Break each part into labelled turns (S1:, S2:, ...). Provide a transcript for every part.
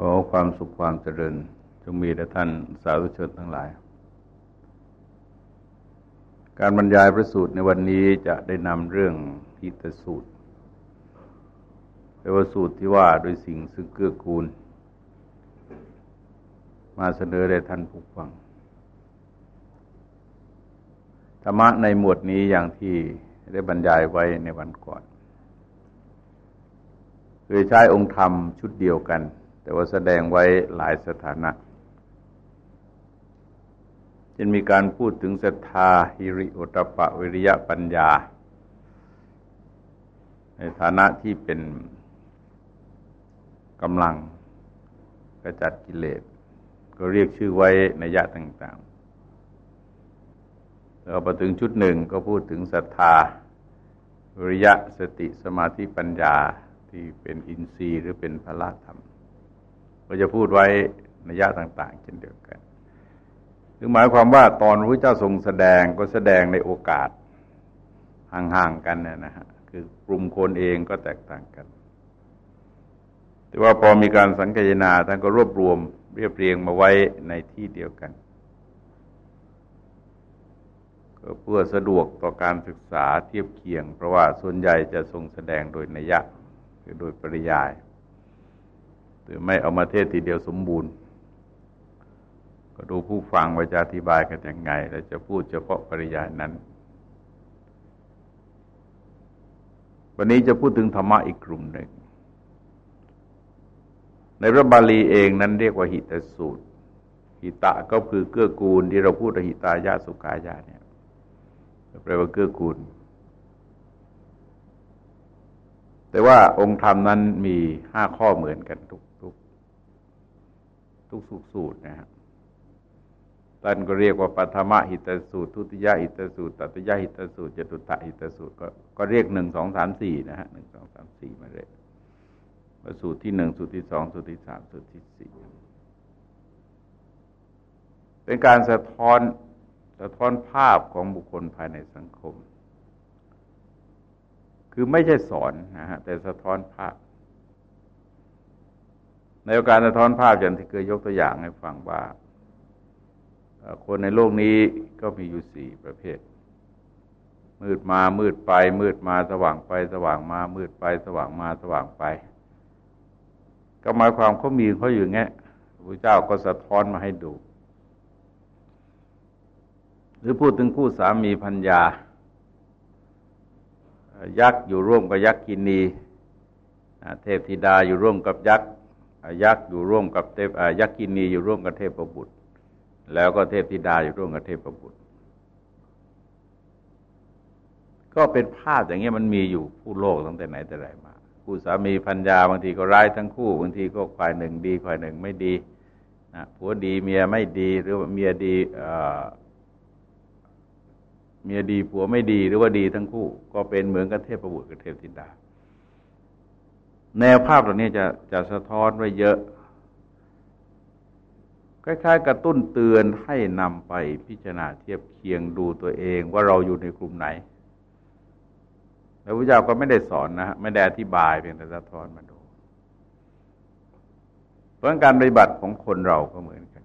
S1: ขอความสุขความเจริญ จงมีแด่ท่านสาธุชนทั้งหลาย การบรรยายพระสูตรในวันนี้จะได้นำเรื่องพิตสูตรแปลว่าสูตรที่ว่าโดยสิ่งซึ่งเกื้อกูล มาเสนอแด่ท่านผู้ฟังธรรมะในหมวดนี้อย่างที่ได้บรรยายไว้ในวันก่อน คือใช้องค์ธรรมชุดเดียวกัน แต่ว่าแสดงไว้หลายสถานะจะมีการพูดถึงศรัทธาฮิริโอตปะวิริยะปัญญา ในฐานะที่เป็นกำลังกระจัดกิเลส ก็เรียกชื่อไว้ในยะต่างๆแล้วพอถึงชุดหนึ่งก็พูดถึงศรัทธาวิริยะสติสมาธิปัญญาที่เป็นอินทรีย์หรือเป็นพละธรรม ก็จะพูดไว้ในยะต่าง ๆ เช่นเดียวกันคือหมายความว่าตอนพระเจ้าทรงแสดงก็แสดงในโอกาสห่างๆกันนะฮะคือกลุ่มคนเองก็แตกต่างกัน แต่ว่าพอมีการสังเกตนาท่านก็รวบรวมเรียบเรียงมาไว้ในที่เดียวกันก็เพื่อสะดวกต่อการศึกษาเทียบเคียง เพราะว่าส่วนใหญ่จะทรงแสดงโดยนัยยะ คือโดยปริยาย หรือไม่เอามาเทศทีเดียวสมบูรณ์ ก็ดูผู้ฟังว่าจะอธิบายกันยังไง แล้วจะพูดเฉพาะปริยายนั้น วันนี้จะพูดถึงธรรมะอีกกลุ่มหนึ่ง ในพระบาลีเองนั้นเรียกว่าหิตสูตร หิตะก็คือเกื้อกูลที่เราพูดหิตายะสุกายะเนี่ยแปลว่าเกื้อกูล แต่ว่าองค์ธรรมนั้นมีห้าข้อเหมือนกันทุกทุกสุสูตรนะครับท่านก็เรียกว่าปัทมหิตสูตร ทุติยะหิตสูตรตัตยะหิตสูตรจตุตะหิตสูตร ก็ก็เรียกหนึ่งสองสามสี่นะฮะหนึ่งสองสามสี่มาเลยว่าสูตรที่หนึ่งสูตรที่สองสูตรที่สามสูตรที่สี่เป็นการสะท้อนสะท้อนภาพของบุคคลภายในสังคม คือไม่ใช่สอนนะฮะแต่สะท้อนภาพ ในโอกาสสะท้อนภาพอย่างที่เคยยกตัวอย่างให้ฟังว่าคนในโลกนี้ก็มีอยู่สี่ประเภท มืดมามืดไป มืดมาสว่างไป สว่างมา มืดไป สว่างมาสว่างไป ก็หมายความเขามีเขาอยู่งี้พระเจ้าก็สะท้อนมาให้ดู หรือพูดถึงคู่สามีพัญญา ยักษ์อยู่ร่วมกับยักษ์กินีเทพธิดาอยู่ร่วมกับยักษ์ยักษ์อยู่ร่วมกับเทพยักษ์กินีอยู่ร่วมกับเทพประบุตร แล้วก็เทพธิดาอยู่ร่วมกับเทพประบุตร ก็เป็นภาพอย่างเงี้ยมันมีอยู่ผู้โลกตั้งแต่ไหนแต่ไรมาคู่สามีพัญญาบางทีก็ร้ายทั้งคู่บางทีก็ฝ่ายหนึ่งดีฝ่ายหนึ่งไม่ดีนะผัวดีเมียไม่ดีหรือว่าเมียดี เมียดีผัวไม่ดีหรือว่าดีทั้งคู่ ก็เป็นเหมือนกับเทพประบุตรกับเทพธิดา แนวภาพเหล่านี้จะจะสะท้อนไว้เยอะ คล้ายๆ กระตุ้นเตือนให้นำไปพิจารณาเทียบเคียงดูตัวเองว่าเราอยู่ในกลุ่มไหน แล้วพระเจ้าก็ไม่ได้สอนนะฮะไม่ได้อธิบายเพียงแต่สะท้อนมาดู เพราะการปฏิบัติของคนเราก็เหมือนกัน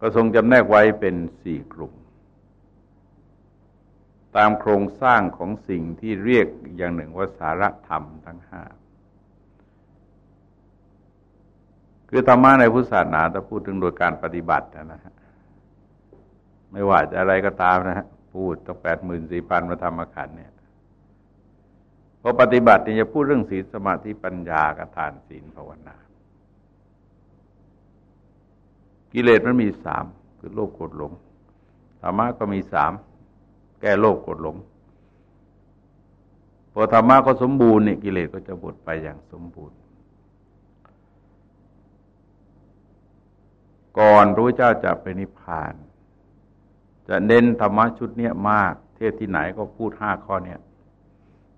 S1: ก็ทรงจำแนกไว้เป็นสี่กลุ่ม ตามโครงสร้างของสิ่งที่เรียกอย่างหนึ่งว่าสารธรรมทั้งห้าคือธรรมะในพุทธศาสนาถ้าพูดถึงโดยการปฏิบัตินะฮะไม่ว่าจะอะไรก็ตามนะฮะพูดตั้งแปดหมื่นสี่พันมาธรรมขันเนี่ยพอปฏิบัติเนี่ยจะพูดเรื่องศีลสมาธิปัญญากทานศีลภาวนา กิเลสมันมีสามคือโลภโกรธหลงธรรมะก็มีสาม แก้โลภกดหลงพอธรรมะก็สมบูรณ์เนี่ยกิเลสก็จะหมดไปอย่างสมบูรณ์ ก่อนพระพุทธเจ้าจะไปนิพพาน จะเน้นธรรมะชุดนี้มาก เทศที่ไหนก็พูดห้าข้อเนี่ย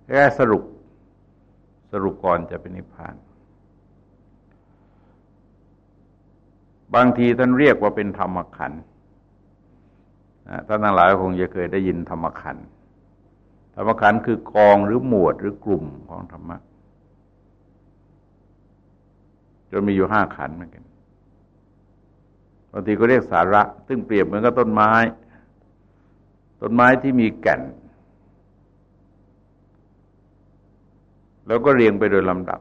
S1: แค่สรุปสรุปก่อนจะไปนิพพาน บางทีท่านเรียกว่าเป็นธรรมขันธ์ ท่านทั้งหลายคงจะเคยได้ยินธรรมขันธ์ธรรมขันธ์คือกองหรือหมวดหรือกลุ่มของธรรมะจนมีอยู่ห้าขันเหมือนกันบางทีก็เรียกสาระ ซึ่งเปรียบเหมือนกับต้นไม้ ต้นไม้ที่มีแก่น แล้วก็เรียงไปโดยลำดับ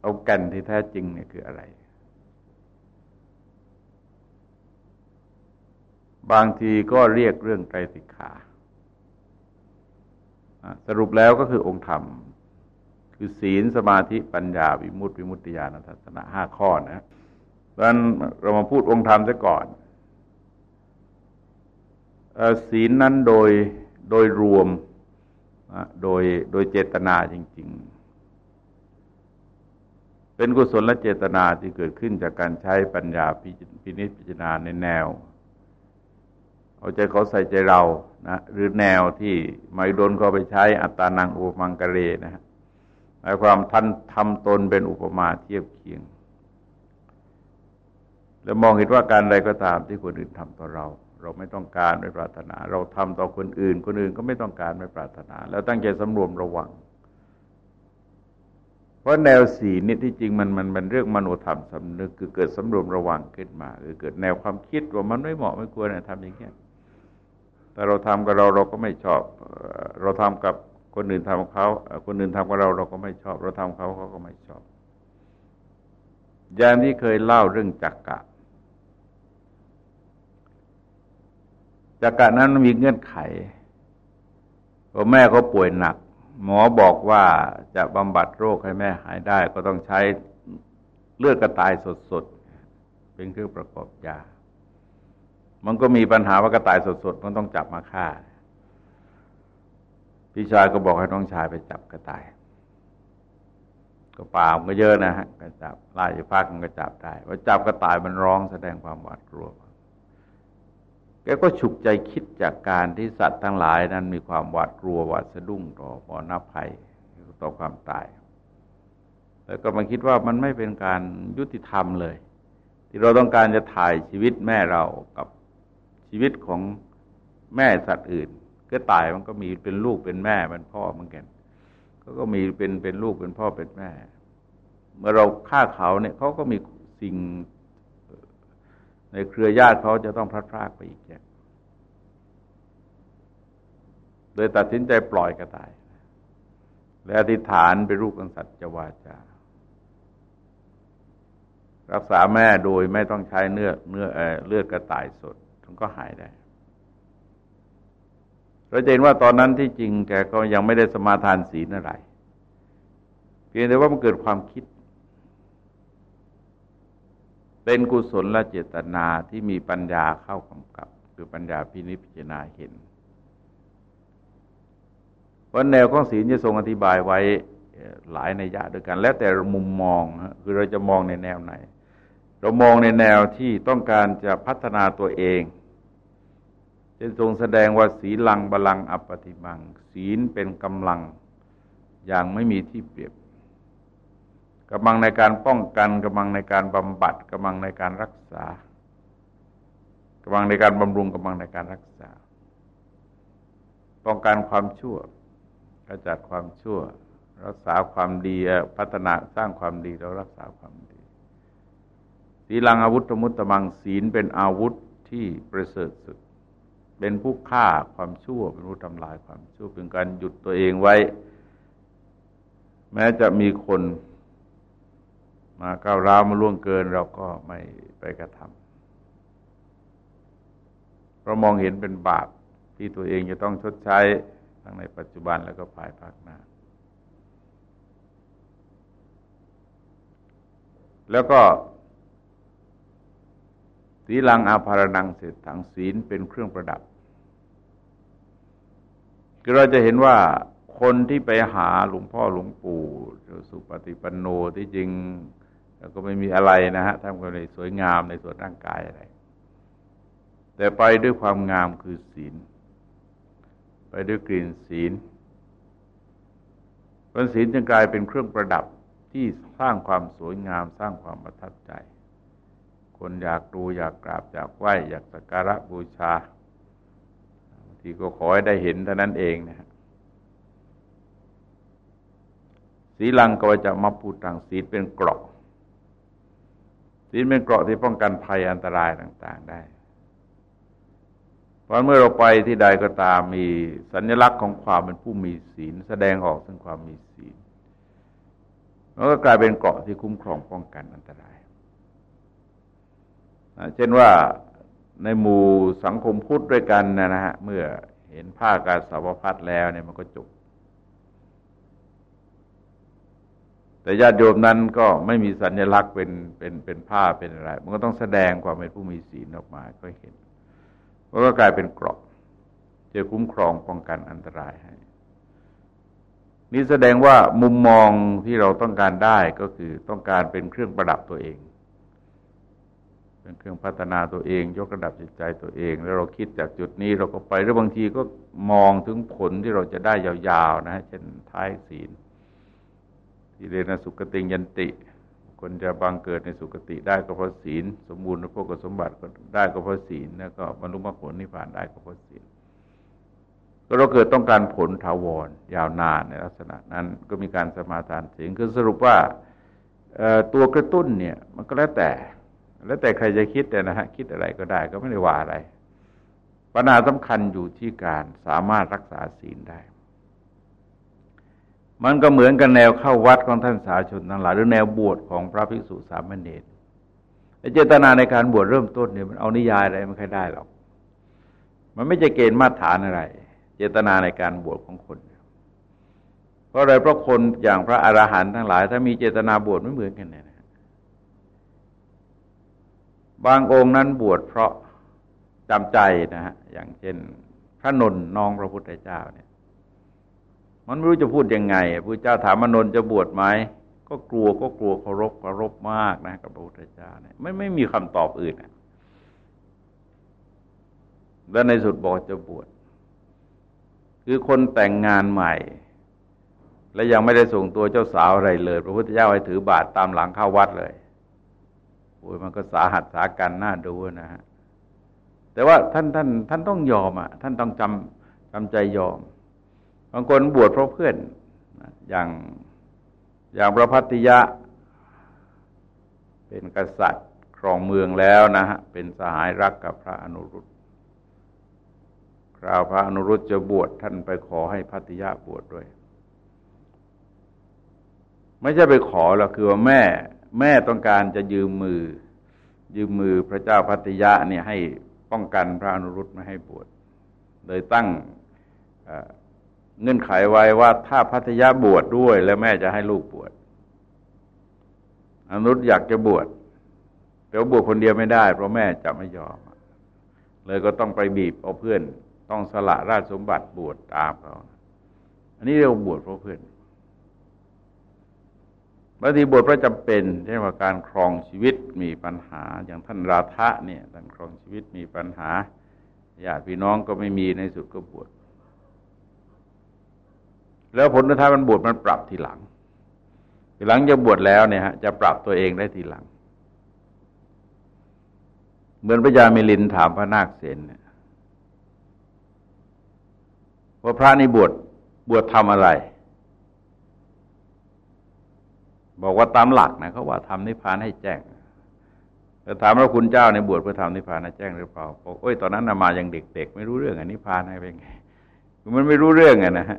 S1: เอาแก่นที่แท้จริงเนี่ยคืออะไร บางทีก็เรียกเรื่องไตรสิกขาสรุปแล้วก็คือองค์ธรรม คือศีลสมาธิปัญญาวิมุตติวิมุตติญาณทัศนะห้าข้อนะดังนั้นเรามาพูดองค์ธรรมซะก่อนศีลนั้นโดยโดยรวมโดยโดยเจตนาจริง ๆ เป็นกุศลและเจตนาที่เกิดขึ้นจากการใช้ปัญญาพินิจพิจารณาในแนว เอาใจเขาใส่ใจเรานะหรือแนวที่ไมโดนเขาไปใช้อัตตานังอุปมังกะเรนะฮะหมายความท่านทำตนเป็นอุปมาเทียบเคียง แล้วมองเห็นว่าการใดก็ตามที่คนอื่นทำต่อเรา เราไม่ต้องการไม่ปรารถนา เราทำต่อคนอื่น คนอื่นก็ไม่ต้องการไม่ปรารถนา แล้วตั้งใจสำรวมระวัง เพราะแนวสีนี่ที่จริงมันมันเป็นเรื่องมโนธรรมสำนึกคือเกิดสำรวมระวังขึ้นมา คือเกิดแนวความคิดว่ามันไม่เหมาะไม่ควรทำอย่างนี้ แต่เราทำกับเราเราก็ไม่ชอบ เราทำกับคนอื่นทำกับเขาคนอื่นทำกับเราเราก็ไม่ชอบ เราทำเขาเขาก็ไม่ชอบยามที่เคยเล่าเรื่องจักกะจักกะนั้นมีเงื่อนไขพอแม่เขาป่วยหนัก หมอบอกว่าจะบำบัดโรคให้แม่หายได้ ก็ต้องใช้เลือดกระต่ายสดๆ เป็นเครื่องประกอบยา มันก็มีปัญหาว่ากระต่ายสดๆมันต้องจับมาฆ่า พี่ชายก็บอกให้น้องชายไปจับกระต่าย ก็ป่ามันก็เยอะนะฮะก็จับไล่พักมันก็จับได้ว่าจับกระต่ายมันร้องแสดงความหวาดกลัวแกก็ฉุกใจคิดจากการที่สัตว์ทั้งหลายนั้นมีความหวาดกลัวหวาดสะดุ้งต่อมรณะภัยต่อความตาย แล้วก็มาคิดว่ามันไม่เป็นการยุติธรรมเลย ที่เราต้องการจะถ่ายชีวิตแม่เรากับ ชีวิตของแม่สัตว์อื่น ก็ตายมันก็มีเป็นลูกเป็นแม่เป็นพ่อเหมือนกันเขาก็มีเป็นเป็นลูกเป็นพ่อเป็นแม่ เมื่อเราฆ่าเขาเนี่ยเขาก็มีสิ่ง ในเครือญาติเขาจะต้องพลัดพรากไปอีกแกโดยตัดสินใจปล่อยกระต่าย และอธิษฐานไปรูปกันสัจจวาจารักษาแม่โดยไม่ต้องใช้เนื้อเนื้อเลือดกระต่ายสด มันก็หายได้เราเห็นว่าตอนนั้นที่จริงแกก็ยังไม่ได้สมาทานศีลอะไร เพียงแต่ว่ามันเกิดความคิด เป็นกุศลและเจตนาที่มีปัญญาเข้ากำกับ คือปัญญาพินิจพิจารณาเห็นเพราะแนวของศีลจะทรงอธิบายไว้หลายในยะด้วยกัน แล้วแต่มุมมองคือเราจะมองในแนวไหน เรามองในแนวที่ต้องการจะพัฒนาตัวเองจะทรงแสดงว่าศีลังบาลังอัปติมัง ศีลเป็นกำลังอย่างไม่มีที่เปรียบกำลังในการป้องกันกำลังในการบำบัดกำลังในการรักษากำลังในการบำรุงกำลังในการรักษา ป้องกันความชั่วกระจัดความชั่ว รักษาความดีพัฒนาสร้างความดีแล้วรักษาความดี ศีลังอาวุธมุตตมังศีลเป็นอาวุธที่ประเสริฐสุด เป็นผู้ฆ่าความชั่ว เป็นผู้ทำลายความชั่วเป็นการหยุดตัวเองไว้ แม้จะมีคนมาก้าวร้าวมาล่วงเกินเราก็ไม่ไปกระทำเพราะมองเห็นเป็นบาปที่ตัวเองจะต้องชดใช้ทั้งในปัจจุบันแล้วก็ภายภาคหน้า แล้วก็ สีลังอาภารนังเสร็จถังศีลเป็นเครื่องประดับคือเราจะเห็นว่าคนที่ไปหาหลวงพ่อหลวงปู่สุปฏิปันโนที่จริงก็ไม่มีอะไรนะฮะทำกันในสวยงามในส่วนร่างกายอะไร แต่ไปด้วยความงามคือศีล ไปด้วยกลิ่นศีลเพราะศีลจึงกลายเป็นเครื่องประดับที่สร้างความสวยงามสร้างความประทับใจ คนอยากดูอยากกราบอยากไหว้อยากสักการะบูชาบางทีก็ขอให้ได้เห็นเท่านั้นเองนะฮะสีลังก็จะมาพูดทางศีลเป็นเกรอกศีลเป็นเกราะที่ป้องกันภัยอันตรายต่าง ๆ ได้เพราะเมื่อเราไปที่ใดก็ตามมีสัญลักษณ์ของความเป็นผู้มีศีล แสดงออกถึงความมีศีลมันก็กลายเป็นเกราะที่คุ้มครองป้องกันอันตราย เช่นว่าในหมู่สังคมพุทธด้วยกันนะฮะเมื่อเห็นผ้าการสาวพัดแล้วเนี่ยมันก็จบแต่ญาติโยมนั้นก็ไม่มีสัญลักษณ์เป็นเป็นเป็นผ้าเป็นอะไร มันก็ต้องแสดงความเป็นผู้มีศีลออกมาก็เห็นมันก็กลายเป็นเกราะจะคุ้มครองป้องกันอันตรายให้ นี่แสดงว่ามุมมองที่เราต้องการได้ก็คือต้องการเป็นเครื่องประดับตัวเอง เป็นเครื่องพัฒนาตัวเอง ยกระดับจิตใจตัวเอง แล้วเราคิดจากจุดนี้เราก็ไปหรือบางทีก็มองถึงผลที่เราจะได้ยาวๆนะเช่นท้ายศีลที่เรียนสุกติยันติ คนจะบังเกิดในสุกติได้ก็เพราะศีล สมบูรณ์พวกสมบัติก็ได้ก็เพราะศีลแล้วก็บรรลุมรรคผลนิพพานได้ก็เพราะศีลก็เราเกิดต้องการผลถาวรยาวนานในลักษณะนั้นก็มีการสมาทานเสียงคือสรุปว่าตัวกระตุ้นเนี่ยมันก็แล้วแต่ แล้วแต่ใครจะคิดแต่นะฮะคิดอะไรก็ได้ก็ไม่ได้ว่าอะไรปัญหาสำคัญอยู่ที่การสามารถรักษาศีลได้ มันก็เหมือนกันแนวเข้าวัดของท่านสาชนทั้งหลายหรือแนวบวชของพระภิกษุสามเณรเจตนาในการบวชเริ่มต้นเนี่ยมันเอานิยายอะไรไม่ค่อยได้หรอกมันไม่จะเกณฑ์มาตรฐานอะไร เจตนาในการบวชของคนเพราะอะไรเพราะคนอย่างพระอรหันต์ทั้งหลาย ถ้ามีเจตนาบวชไม่เหมือนกันเนี่ย บางองค์นั้นบวชเพราะจำใจนะฮะอย่างเช่น พระนนน้องพระพุทธเจ้าเนี่ย มันไม่รู้จะพูดยังไงพระเจ้าถามมนนจะบวชไหมก็กลัวก็กลัวเคารพเคารพมากนะกับพระพุทธเจ้าเนี่ยไม่ไม่มีคำตอบอื่นแล้วในสุดบอกจะบวชคือคนแต่งงานใหม่ และยังไม่ได้ส่งตัวเจ้าสาวอะไรเลย พระพุทธเจ้าให้ถือบาตรตามหลังเข้าวัดเลย อ้ยมันก็สาหัสสากันน่าดูนะฮะแต่ว่าท่านท่านท่านต้องยอมอะ ท่านต้องจำจำใจยอม บางคนบวชเพราะเพื่อนอย่างอย่างพระพัติยะ เป็นกษัตริย์ครองเมืองแล้วนะฮะเป็นสหายรักกับพระอนุรุตคราวพระอนุรุตจะบวชท่านไปขอให้พัติยะบวชดด้วย ไม่ใช่ไปขอหรอกคือว่าแม่ แม่ต้องการจะยืมมือ ยืมมือพระเจ้าพัติยะเนี่ยให้ป้องกันพระอนุรุตไม่ให้บวชเลยตั้งเงื่อนไขไว้ว่าถ้าพัทยาบวชดด้วย แล้วแม่จะให้ลูกบวชอนุรุตอยากจะบวชแต่ว่าบวชคนเดียวไม่ได้ เพราะแม่จะไม่ยอม เลยก็ต้องไปบีบเอาเพื่อน ต้องสละราชสมบัติบวชตามเขาอันนี้เรียกว่าบวชเพราะเพื่อน บางทีบวชเพระจำเป็นเช่นว่าการครองชีวิตมีปัญหา อย่างท่านราธะเนี่ยท่านครองชีวิตมีปัญหาญาติพี่น้องก็ไม่มีในสุดก็บวชแล้วผลท้ายมันบวชมันปรับทีหลัง ทีหลังจะบวชแล้วเนี่ยฮะจะปรับตัวเองได้ทีหลัง เหมือนพระยามิลินถามพระนาคเสนเนี่ยว่าพระนี่บวชบวชทำอะไร บอกว่าตามหลักนะเขาว่าทำนิพพานให้แจ้งแต่ถามว่าคุณเจ้าในบวชเพื่อทำนิพพานให้แจ้งหรือเปล่าบอกโอ้ยตอนนั้นนามายังเด็ก ๆ ไม่รู้เรื่องอันนิพพานให้เป็นไงมันไม่รู้เรื่องไงนะฮะ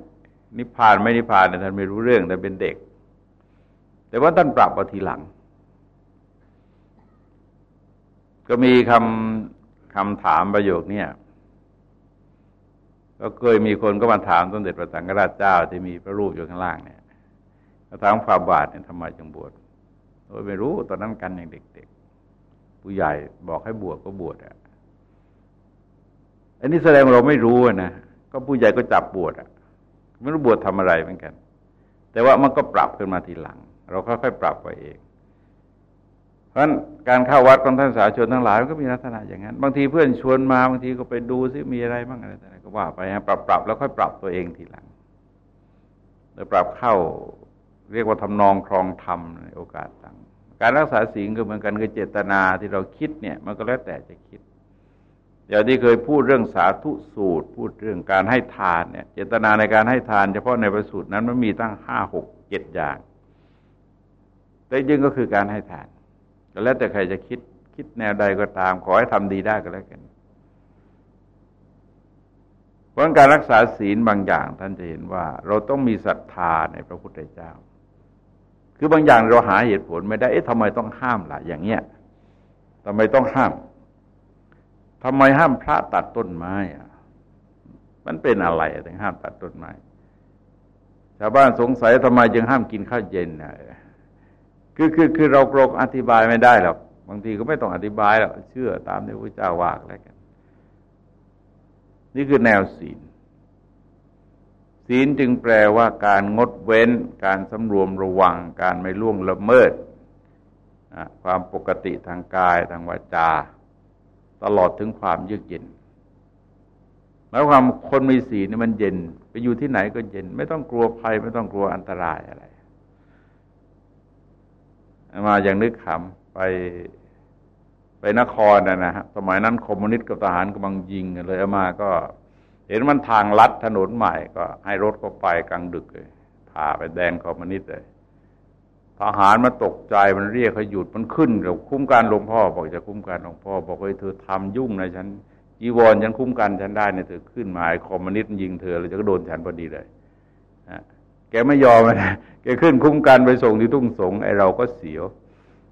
S1: นิพพานไม่นิพพานเนี่ยท่านไม่รู้เรื่องแต่เป็นเด็ก แต่ว่าท่านปรับมาทีหลัง ก็มีคำคำถามประโยคนี้ก็เคยมีคนก็มาถามสมเด็จพระสังฆราชเจ้าที่มีพระรูปอยู่ข้างล่างเนี่ย ถามฝ่าบาทเนี่ยทำไมจึงบวชโดยไม่รู้ตอนนั้นกันอย่างเด็กๆ ผู้ใหญ่บอกให้บวชก็บวชอะ อันนี้แสดงเราไม่รู้นะก็ผู้ใหญ่ก็จับบวชอะ ไม่รู้บวชทำอะไรเหมือนกัน แต่ว่ามันก็ปรับขึ้นมาทีหลัง เราค่อยๆปรับไปเอง เพราะนั้นการเข้าวัดของท่านสาชนทั้งหลายมันก็มีลักษณะอย่างนั้น บางทีเพื่อนชวนมาบางทีก็ไปดูซิมีอะไรบ้างอะไรต่างๆก็ว่าไปฮะปรับปรับแล้วค่อยปรับตัวเองทีหลังแล้วปรับเข้า เรียกว่าทำนองครองธรรมในโอกาสต่างการรักษาศีลก็เหมือนกันคือเจตนาที่เราคิดเนี่ยมันก็แล้วแต่จะคิด อย่างที่เคยพูดเรื่องสาธุสูตร พูดเรื่องการให้ทานเนี่ย เจตนาในการให้ทาน เฉพาะในประสูตรนั้นมันมีตั้งห้าหกเจ็ดอย่าง แต่จริงก็คือการให้ทานก็แล้วแต่ใครจะคิดคิดแนวใดก็ตาม ขอให้ทำดีได้ก็แล้วกันเพราะการรักษาศีลบางอย่างท่านจะเห็นว่า เราต้องมีศรัทธาในพระพุทธเจ้า คือบางอย่างเราหาเหตุผลไม่ได้ เอ๊ะทำไมต้องห้ามล่ะ อย่างเงี้ยทำไมต้องห้ามทำไมห้ามพระตัดต้นไม้อะ มันเป็นอะไรถึงห้ามตัดต้นไม้ ชาวบ้านสงสัยทำไมจึงห้ามกินข้าวเย็นอะคือคือคือเราโกรกอธิบายไม่ได้หรอกบางทีก็ไม่ต้องอธิบายหรอกเชื่อตามที่พระเจ้าว่าอะไรกัน นี่คือแนวศีล ศีลจึงแปลว่าการงดเว้น การสำรวมระวัง การไม่ล่วงละเมิด ความปกติทางกายทางวาจา ตลอดถึงความเยือกเย็นหมายความคนมีศีลนี่มันเย็น ไปอยู่ที่ไหนก็เย็น ไม่ต้องกลัวภัย ไม่ต้องกลัวอันตรายอะไร มาอย่างนึกขำไปไปนครนะนะฮะสมัยนั้นคอมมิวนิสต์กับทหารกำลังยิงกันเลยอามาก็ เห็นมันทางลัดถนนใหม่ก็ให้รถก็ไปกลางดึกเลยพาไปแดนคอมมิวนิสเลยทหารมาตกใจมันเรียกให้หยุดมันขึ้นเราคุ้มกันหลวงพ่อ บอกจะคุ้มกันหลวงพ่อ บอกว่าเธอทำยุ่งนะฉันจีวรฉันคุ้มกันฉันได้เนี่ยเธอขึ้นมาไอ้คอมมิวนิสยิงเธอเลยจะก็โดนฉันพอดีเลยนะแกไม่ยอมนะแกขึ้นคุ้มกันไปส่งที่ทุ่งสงไอ้เราก็เสียว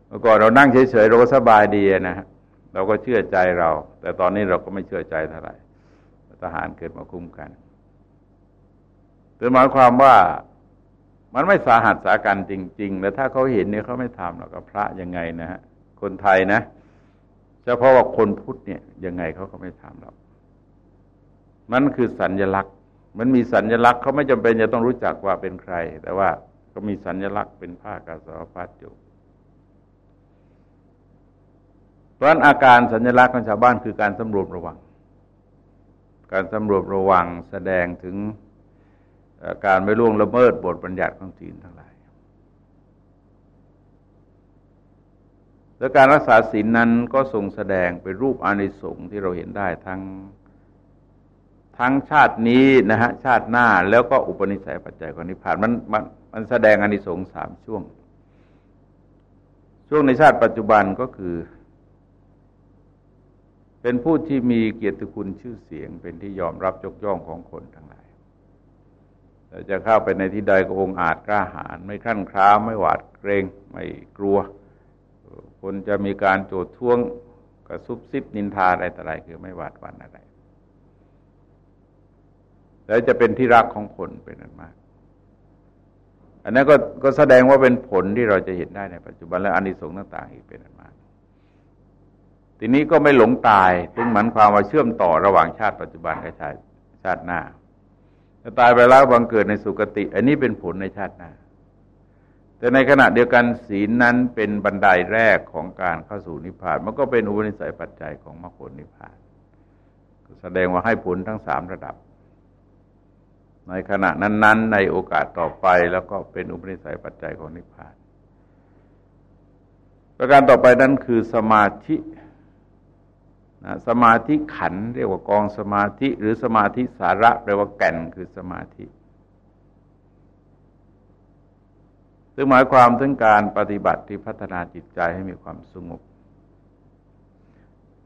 S1: เมื่อก่อนเรานั่งเฉยๆเราก็สบายดีนะฮะเราก็เชื่อใจเรา แต่ตอนนี้เราก็ไม่เชื่อใจเท่าไหร่ ทหารเกิดมาคุ้มกันเป็นหมายความว่ามันไม่สาหัสสาการจริง ๆ แล้วถ้าเขาเห็นเนี่ยเขาไม่ทำหรอกกับพระยังไงนะฮะคนไทยนะเฉพาะว่าคนพุทธเนี่ยยังไงเขาก็ไม่ทำหรอกมันคือสัญญลักษณ์ มันมีสัญญลักษณ์เขาไม่จำเป็นจะต้องรู้จักว่าเป็นใคร แต่ว่าก็มีสัญญลักษณ์เป็นผ้ากาสาวพัดอยู่เพราะอาการสัญลักษณ์ของชาวบ้านคือการสำรวมระวัง การสำรวมระวังแสดงถึงการไม่ล่วงละเมิดบทบัญญัติของศีลทั้งหลาย และการรักษาศีลนั้นก็ทรงแสดงเป็นรูปอานิสงส์ที่เราเห็นได้ทั้งทั้งชาตินี้นะฮะชาติหน้าแล้วก็อุปนิสัยปัจจัยของนิพพานมันมันมันแสดงอานิสงส์สามช่วง ช่วงในชาติปัจจุบันก็คือ เป็นผู้ที่มีเกียรติคุณชื่อเสียง เป็นที่ยอมรับยกย่องของคนทั้งหลายจะเข้าไปในที่ใดก็องอาจกล้าหาญไม่ขั้นคร้าไม่หวาดเกรงไม่กลัว คนจะมีการโจดท้วงกระซุบซิบนินทาอะไรต่ออะไรคือไม่หวาดหวั่นอะไร แล้วจะเป็นที่รักของคนเป็นอันมาก อันนั้นก็ก็แสดงว่าเป็นผลที่เราจะเห็นได้ในปัจจุบันและอานิสงส์ต่าง ๆ อีกเป็นอัน ทีนี้ก็ไม่หลงตายถึงหมายความว่าเชื่อมต่อระหว่างชาติปัจจุบันกับชาติชาติหน้าถ้าตายไปแล้วบังเกิดในสุคติ อันนี้เป็นผลในชาติหน้า แต่ในขณะเดียวกันศีลนั้นเป็นบันไดแรกของการเข้าสู่นิพพาน มันก็เป็นอุปนิสัยปัจจัยของมรรคผลนิพพาน แสดงว่าให้ผลทั้งสามระดับ ในขณะนั้น ๆ ในโอกาสต่อไปแล้วก็เป็นอุปนิสัยปัจจัยของนิพพาน ประการต่อไปนั้นคือสมาธิ นะสมาธิขันเรียกว่ากองสมาธิ หรือสมาธิสาระแปลว่าแก่นคือสมาธิซึ่งหมายความถึงการปฏิบัติที่พัฒนาจิตใจให้มีความสงบ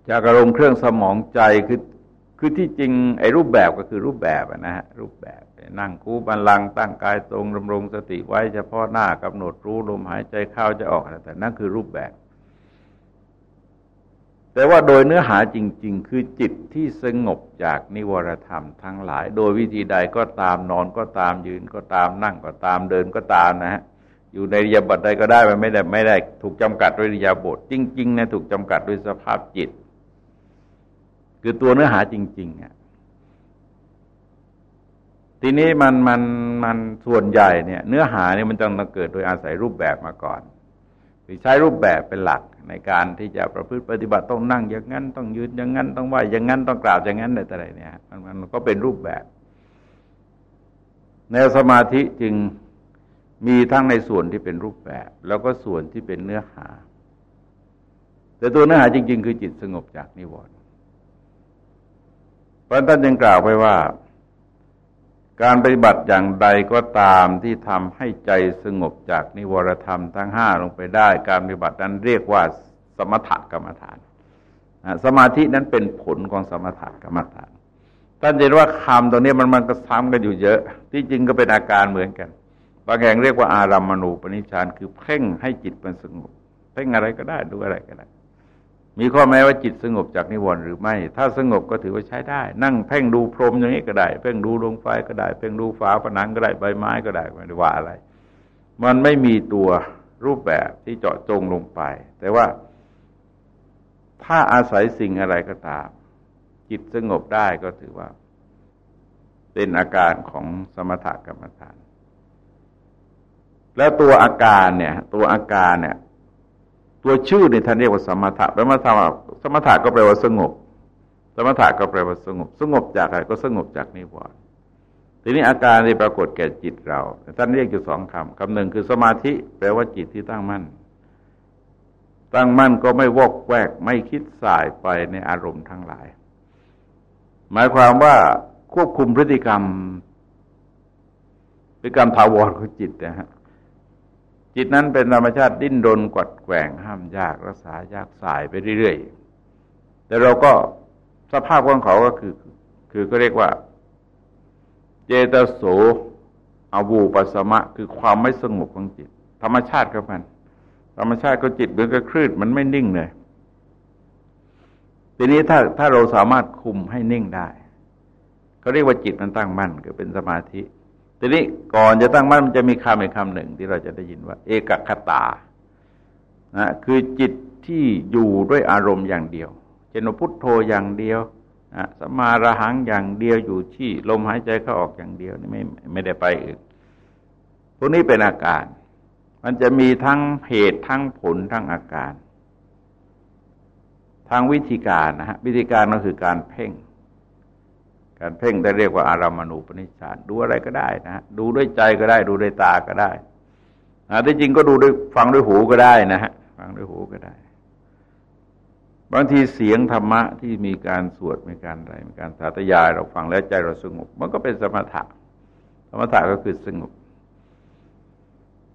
S1: จากอารมณ์เครื่องสมองใจคือคือที่จริงไอ้รูปแบบก็คือรูปแบบนะฮะรูปแบบนั่งคูบันลังตั้งกายตรงดำรงสติไว้เฉพาะหน้ากำหนดรู้ลมหายใจเข้าจะออกแต่นั่นคือรูปแบบ แต่ว่าโดยเนื้อหาจริง ๆ คือจิตที่สงบจากนิวรธรรมทั้งหลาย โดยวิธีใดก็ตามนอนก็ตามยืนก็ตามนั่งก็ตามเดินก็ตามนะฮะอยู่ในยาบทใดก็ได้มันไม่ได้ไม่ได้ถูกจำกัดด้วยยาบท จริงๆนะถูกจำกัดด้วยสภาพจิต คือตัวเนื้อหาจริง ๆอะทีนี้มันมันมันส่วนใหญ่เนี่ย เนื้อหาเนี่ยมันต้องเกิดโดยอาศัยรูปแบบมาก่อนใช้รูปแบบเป็นหลัก ในการที่จะประพฤติปฏิบัติต้องนั่งอย่างนั้น ต้องยืนอย่างนั้น ต้องไหวอย่างนั้นต้องกล่าวอย่างนั้นอะไรเนี่ยมันมันก็เป็นรูปแบบแนวสมาธิจึงมีทั้งในส่วนที่เป็นรูปแบบ แล้วก็ส่วนที่เป็นเนื้อหา แต่ตัวเนื้อหาจริง ๆ คือจิตสงบจากนิวรณ์เพราะท่านยังกล่าวไปว่า การปฏิบัติอย่างใดก็ตามที่ทำให้ใจสงบจากนิวรธรรมทั้งห้าลงไปได้ การปฏิบัตินั้นเรียกว่าสมถกรรมฐาน สมาธินั้นเป็นผลของสมถกรรมฐานท่านเห็นว่าคำตัวนี้มันมันก็ซ้ำกันอยู่เยอะ ที่จริงก็เป็นอาการเหมือนกัน บางแห่งเรียกว่าอารัมมณูปนิชานคือเพ่งให้จิตมันสงบ เพ่งอะไรก็ได้ดูอะไรก็ได้ มีข้อแม้ว่าจิตสงบจากนิวรณ์หรือไม่ ถ้าสงบก็ถือว่าใช้ได้ นั่งเพ่งดูพรมอย่างนี้ก็ได้ เพ่งดูดวงไฟก็ได้ เพ่งดูฝาผนังก็ได้ ใบไม้ก็ได้ ไม่ได้ว่าอะไร มันไม่มีตัวรูปแบบที่เจาะจงลงไป แต่ว่า ถ้าอาศัยสิ่งอะไรก็ตาม จิตสงบได้ก็ถือว่า เป็นอาการของสมถกรรมฐาน แล้วตัวอาการเนี่ย ตัวอาการเนี่ย ตัวชื่อในท่านเรียกว่าสมถะแปลว่าสมถะก็แปลว่าสงบ สมถะก็แปลว่าสงบ สงบจากอะไรก็สงบจากนิวรณ์ทีนี้อาการที่ปรากฏแก่จิตเรา ท่านเรียกอยู่สองคำคำหนึ่งคือสมาธิ แปลว่าจิตที่ตั้งมั่น ตั้งมั่นก็ไม่วอกแวก ไม่คิดสายไปในอารมณ์ทั้งหลาย หมายความว่าควบคุมพฤติกรรมพฤติกรรมถาวรของจิตนะฮะ จิตนั้นเป็นธรรมชาติดิ้นรนกวัดแกว่งห้ามยากรักษายากสายไปเรื่อยๆ แต่เราก็สภาพของเขาก็คือ คือก็เรียกว่า เจตโสอาวูปัสมะ คือความไม่สงบของจิต ธรรมชาติกับมัน ธรรมชาติก็จิตเหมือนกับคลื่นมันไม่นิ่งเลยทีนี้ถ้าถ้าเราสามารถคุมให้นิ่งได้เขาเรียกว่าจิตมันตั้งมั่นก็เป็นสมาธิ ทีนี้ก่อนจะตั้งมั่นมันจะมีคำอีกคำหนึ่งที่เราจะได้ยินว่า เอกคตานะคือจิตที่อยู่ด้วยอารมณ์อย่างเดียวเจนพุทโธอย่างเดียวนะสมาระหังอย่างเดียวอยู่ที่ลมหายใจเข้าออกอย่างเดียวนี่ไม่ไม่ได้ไปอื่นพวกนี้เป็นอาการ มันจะมีทั้งเหตุทั้งผลทั้งอาการ ทางวิธีการนะฮะวิธีการก็คือการเพ่ง การเพ่งได้เรียกว่าอารามณูปนิชฌานดูอะไรก็ได้นะดูด้วยใจก็ได้ ดูด้วยตาก็ได้นะที่จริงก็ดูด้วยฟังด้วยหูก็ได้นะฮะฟังด้วยหูก็ได้ บางทีเสียงธรรมะที่มีการสวดมีการอะไรมีการสาธยายเราฟังแล้วใจเราสงบ มันก็เป็นสมถะสมถะก็คือสงบ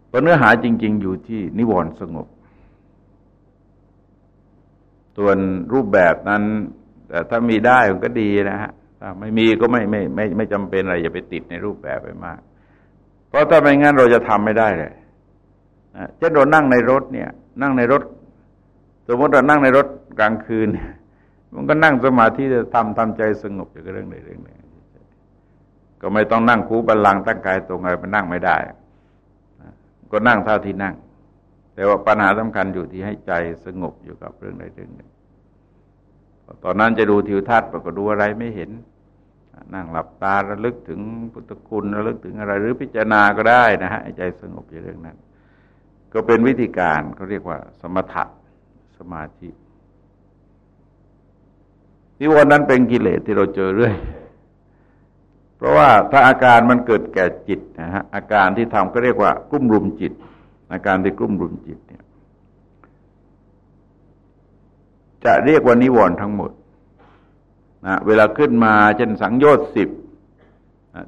S1: เพราะเนื้อหาจริง ๆ อยู่ที่นิวรณ์สงบส่วนรูปแบบนั้น แต่ถ้ามีได้มันก็ดีนะฮะ ถ้าไม่มีก็ไม่ไม่ไม่ไม่จำเป็นอะไรอย่าไปติดในรูปแบบไปมาก เพราะถ้าไม่งั้นเราจะทำไม่ได้เลยเช่นเรานั่งในรถเนี่ย นั่งในรถ สมมติเรานั่งในรถกลางคืน มันก็นั่งสมาธิจะทำทำใจสงบอยู่กับเรื่องใดเรื่องหนึ่งก็ไม่ต้องนั่งคูบัลลังตั้งกายตรงอะไรมันนั่งไม่ได้ ก็นั่งเท่าที่นั่ง แต่ว่าปัญหาสำคัญอยู่ที่ให้ใจสงบอยู่กับเรื่องใดเรื่องหนึ่งตอนนั้นจะดูทิวทัศน์ก็ดูอะไรไม่เห็น นั่งหลับตาระลึกถึงพุทธคุณระลึกถึงอะไรหรือพิจารณาก็ได้นะฮะใจสงบอยู่เรื่องนั้น ก็เป็นวิธีการเขาเรียกว่า สมถะสมาธินิวรณ์นั้นเป็นกิเลสที่เราเจอเรื่อยเพราะว่าถ้าอาการมันเกิดแก่จิตนะฮะอาการที่ทำก็เรียกว่ากลุ่มรุมจิต อาการที่กลุ่มรุมจิตเนี่ยจะเรียกว่านิวรณ์ทั้งหมด นะเวลาขึ้นมาเช่นสังโยชน์สิบ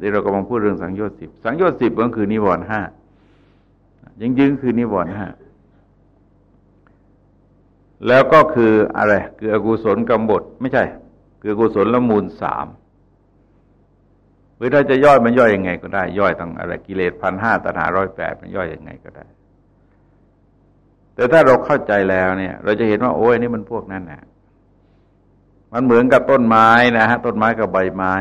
S1: ที่เรากำลังพูดเรื่องสังโยชน์สิบสังโยชน์สิบก็คือนิวรณ์ห้ายิงยิงคือนิวรณ์ห้าแล้วก็คืออะไร คืออกุศลกรรมบทไม่ใช่ คืออกุศลละมูลสามหรือถ้าจะย่อยมันย่อยยังไงก็ได้ ย่อยตั้งอะไรกิเลสพันห้าตัณหาร้อยแปดมันย่อยยังไงก็ได้ แต่ถ้าเราเข้าใจแล้วเนี่ย เราจะเห็นว่าโอ้ยนี่มันพวกนั้นนะ มันเหมือนกับต้นไม้นะฮะต้นไม้กับใบไม้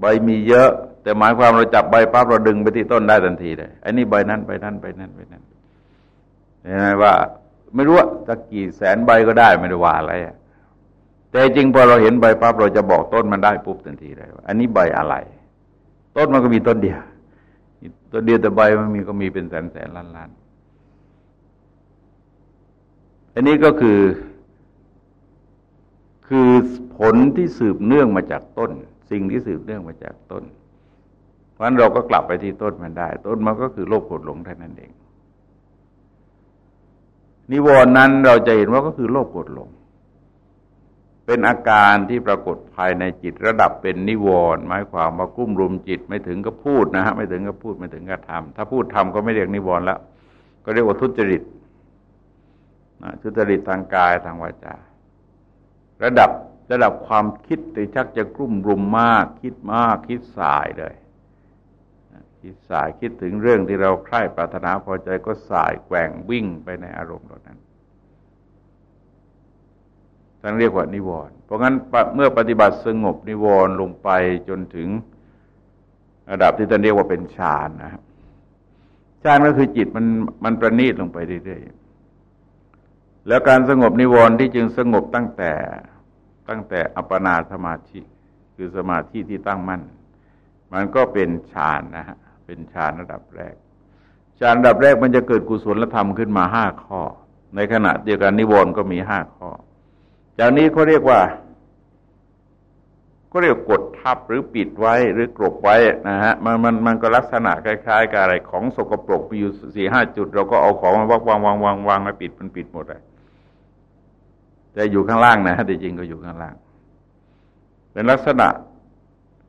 S1: ใบมีเยอะ แต่หมายความเราจับใบปั๊บเราดึงไปที่ต้นได้ทันทีเลยไอ้นี่ใบนั้นใบนั้นใบนั้นใบนั้นเห็นไหมว่า ไม่รู้ว่าจะกี่แสนใบก็ได้ไม่ได้ว่าอะไรแต่จริงพอเราเห็นใบปั๊บเราจะบอกต้นมันได้ปุ๊บทันทีเลยว่าอันนี้ใบอะไร ต้นมันก็มีต้นเดียวต้นเดียวแต่ใบมันมีก็มีเป็นแสนแสนล้านล้านอันนี้ก็คือ คือผลที่สืบเนื่องมาจากต้น สิ่งที่สืบเนื่องมาจากต้น เพราะนั้นเราก็กลับไปที่ต้นมันได้ ต้นมันก็คือโลภโกรธหลงเท่านั้นเอง นิวรณ์นั้นเราจะเห็นว่าก็คือโลภโกรธหลง เป็นอาการที่ปรากฏภายในจิตระดับเป็นนิวรณ์หมายความว่ากุ้มรุมจิตไม่ถึงก็พูดนะฮะไม่ถึงก็พูดไม่ถึงก็ทำถ้าพูดทำก็ไม่เรียกนิวรณ์แล้วก็เรียกว่าทุจริตทุจริตทางกายทางวาจา ระดับระดับความคิดแต่ชักจะกลุ่มรุมมาก คิดมากคิดสายเลย คิดสายคิดถึงเรื่องที่เราใคร่ปรารถนาพอใจก็สายแกว่งวิ่งไปในอารมณ์เหล่านั้นท่านเรียกว่านิวรณ์เพราะงั้นเมื่อปฏิบัติสงบนิวรณ์ลงไปจนถึงระดับที่ท่านเรียกว่าเป็นฌานนะครับฌานก็คือจิตมันมันประณีตลงไปเรื่อยๆแล้วการสงบนิวรณ์ที่จึงสงบตั้งแต่ ตั้งแต่อัปปนาสมาธิ คือสมาธิที่ตั้งมั่น มันก็เป็นฌานนะฮะเป็นฌานระดับแรกฌานระดับแรกมันจะเกิดกุศลธรรมขึ้นมาห้าข้อ ในขณะเดียวกันนิวรณ์ก็มีห้าข้อ จากนี้เขาเรียกว่าก็เรียกกดทับหรือปิดไว้หรือกรบไว้นะฮะมันมันมันก็ลักษณะคล้ายๆกับอะไรของสกปรกมีอยู่สี่ห้าจุด เราก็เอาของมาวางวางวางวางมาปิดมันปิดหมดเลย แต่อยู่ข้างล่างนะแต่จริงก็อยู่ข้างล่าง เป็นลักษณะ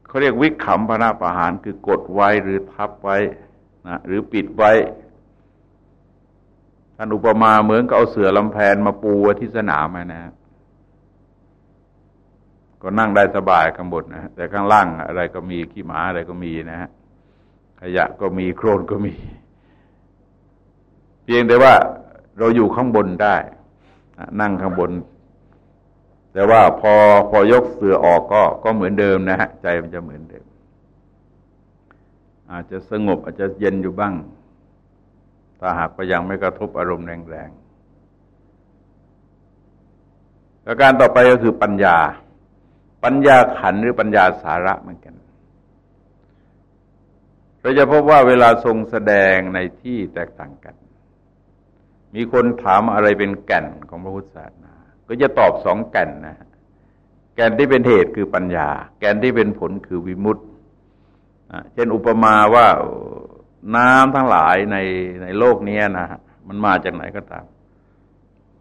S1: เขาเรียกวิขำพนาประหารคือกดไว้หรือทับไว้นะหรือปิดไว้ท่านอุปมาเหมือนกับเอาเสือลำแพนมาปูที่สนามนะก็นั่งได้สบายข้างบนนะแต่ข้างล่างอะไรก็มีขี้หมาอะไรก็มีนะฮะขยะก็มีโครนก็มี เพียงแต่ว่าเราอยู่ข้างบนได้ นั่งข้างบน แต่ว่าพอพอยกเสือออกก็ก็เหมือนเดิมนะฮะใจมันจะเหมือนเดิม อาจจะสงบอาจจะเย็นอยู่บ้างถ้าหากไปยังไม่กระทบอารมณ์แรงๆแล้วการต่อไปก็คือปัญญา ปัญญาขันหรือปัญญาสาระเหมือนกันเราจะพบว่าเวลาทรงแสดงในที่แตกต่างกัน มีคนถามอะไรเป็นแก่นของพระพุทธศาสนา ก็จะตอบสองแก่นนะ แก่นที่เป็นเหตุคือปัญญา แก่นที่เป็นผลคือวิมุตติเช่นอุปมาว่าน้ำทั้งหลายในในโลกนี้นะมันมาจากไหนก็ตาม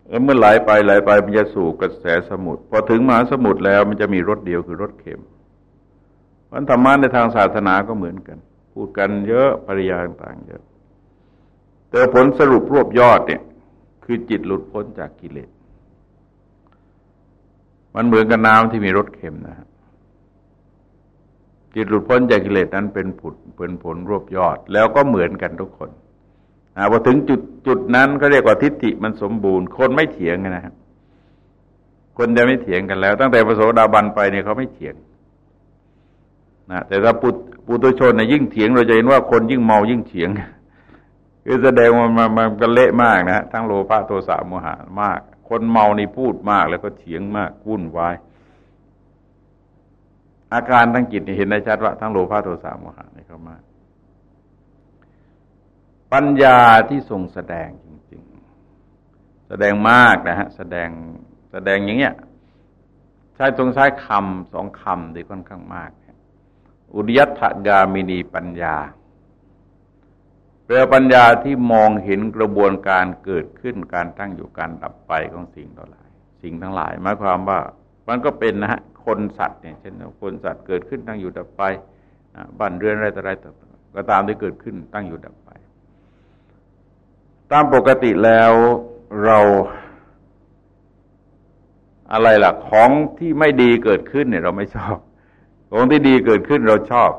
S1: แล้วเมื่อไหลไปไหลไปมันจะสู่กระแสสมุทรพอถึงมหาสมุทรแล้วมันจะมีรสเดียวคือรสเค็มวันธรรมะในทางศาสนาก็เหมือนกัน พูดกันเยอะปริยาต่างๆเยอะ แต่ผลสรุปรวบยอดเนี่ยคือจิตหลุดพ้นจากกิเลส มันเหมือนกับน้ำที่มีรสเค็มนะฮะจิตหลุดพ้นจากกิเลสนั้นเป็นผลเป็นผลรวบยอด แล้วก็เหมือนกันทุกคนพอถึงจุดจุดนั้นก็เรียกว่าทิฏฐิมันสมบูรณ์ คนไม่เถียงนะครับคนจะไม่เถียงกันแล้ว ตั้งแต่พระโสดาบันไปเนี่ยเขาไม่เถียงนะแต่ถ้าปุปุตุชนเนี่ยยิ่งเถียงเราจะเห็นว่าคนยิ่งเมายิ่งเถียง คือแสดงว่ามันมันก็เละมากนะทั้งโลภะโทสะโมหะมาก คนเมานี่พูดมาก แล้วก็เถียงมากวุ่นวายอาการทั้งจิตเห็นได้ชัดว่าทั้งโลภะโทสะโมหะนี่เขามาก ปัญญาที่ทรงแสดงจริง ๆ แสดงมากนะฮะแสดงแสดงอย่างเงี้ยใช้ตรงใช้คำสองคำที่ค่อนข้างมาก อุริยถกามินีปัญญา เปลปัญญาที่มองเห็นกระบวนการเกิดขึ้นการตั้งอยู่การดับไปของสิ่งทั้งหลาย สิ่งทั้งหลายหมายความว่ามันก็เป็นนะฮะคนสัตว์เนี่ยเช่นคนสัตว์เกิดขึ้นตั้งอยู่ดับไปบ้านเรือนอะไรต่ออะไรก็ตามที่เกิดขึ้นตั้งอยู่ดับไป ตามปกติแล้วเราอะไรล่ะ ของที่ไม่ดีเกิดขึ้นเนี่ย เราไม่ชอบ ของที่ดีเกิดขึ้นเราชอบ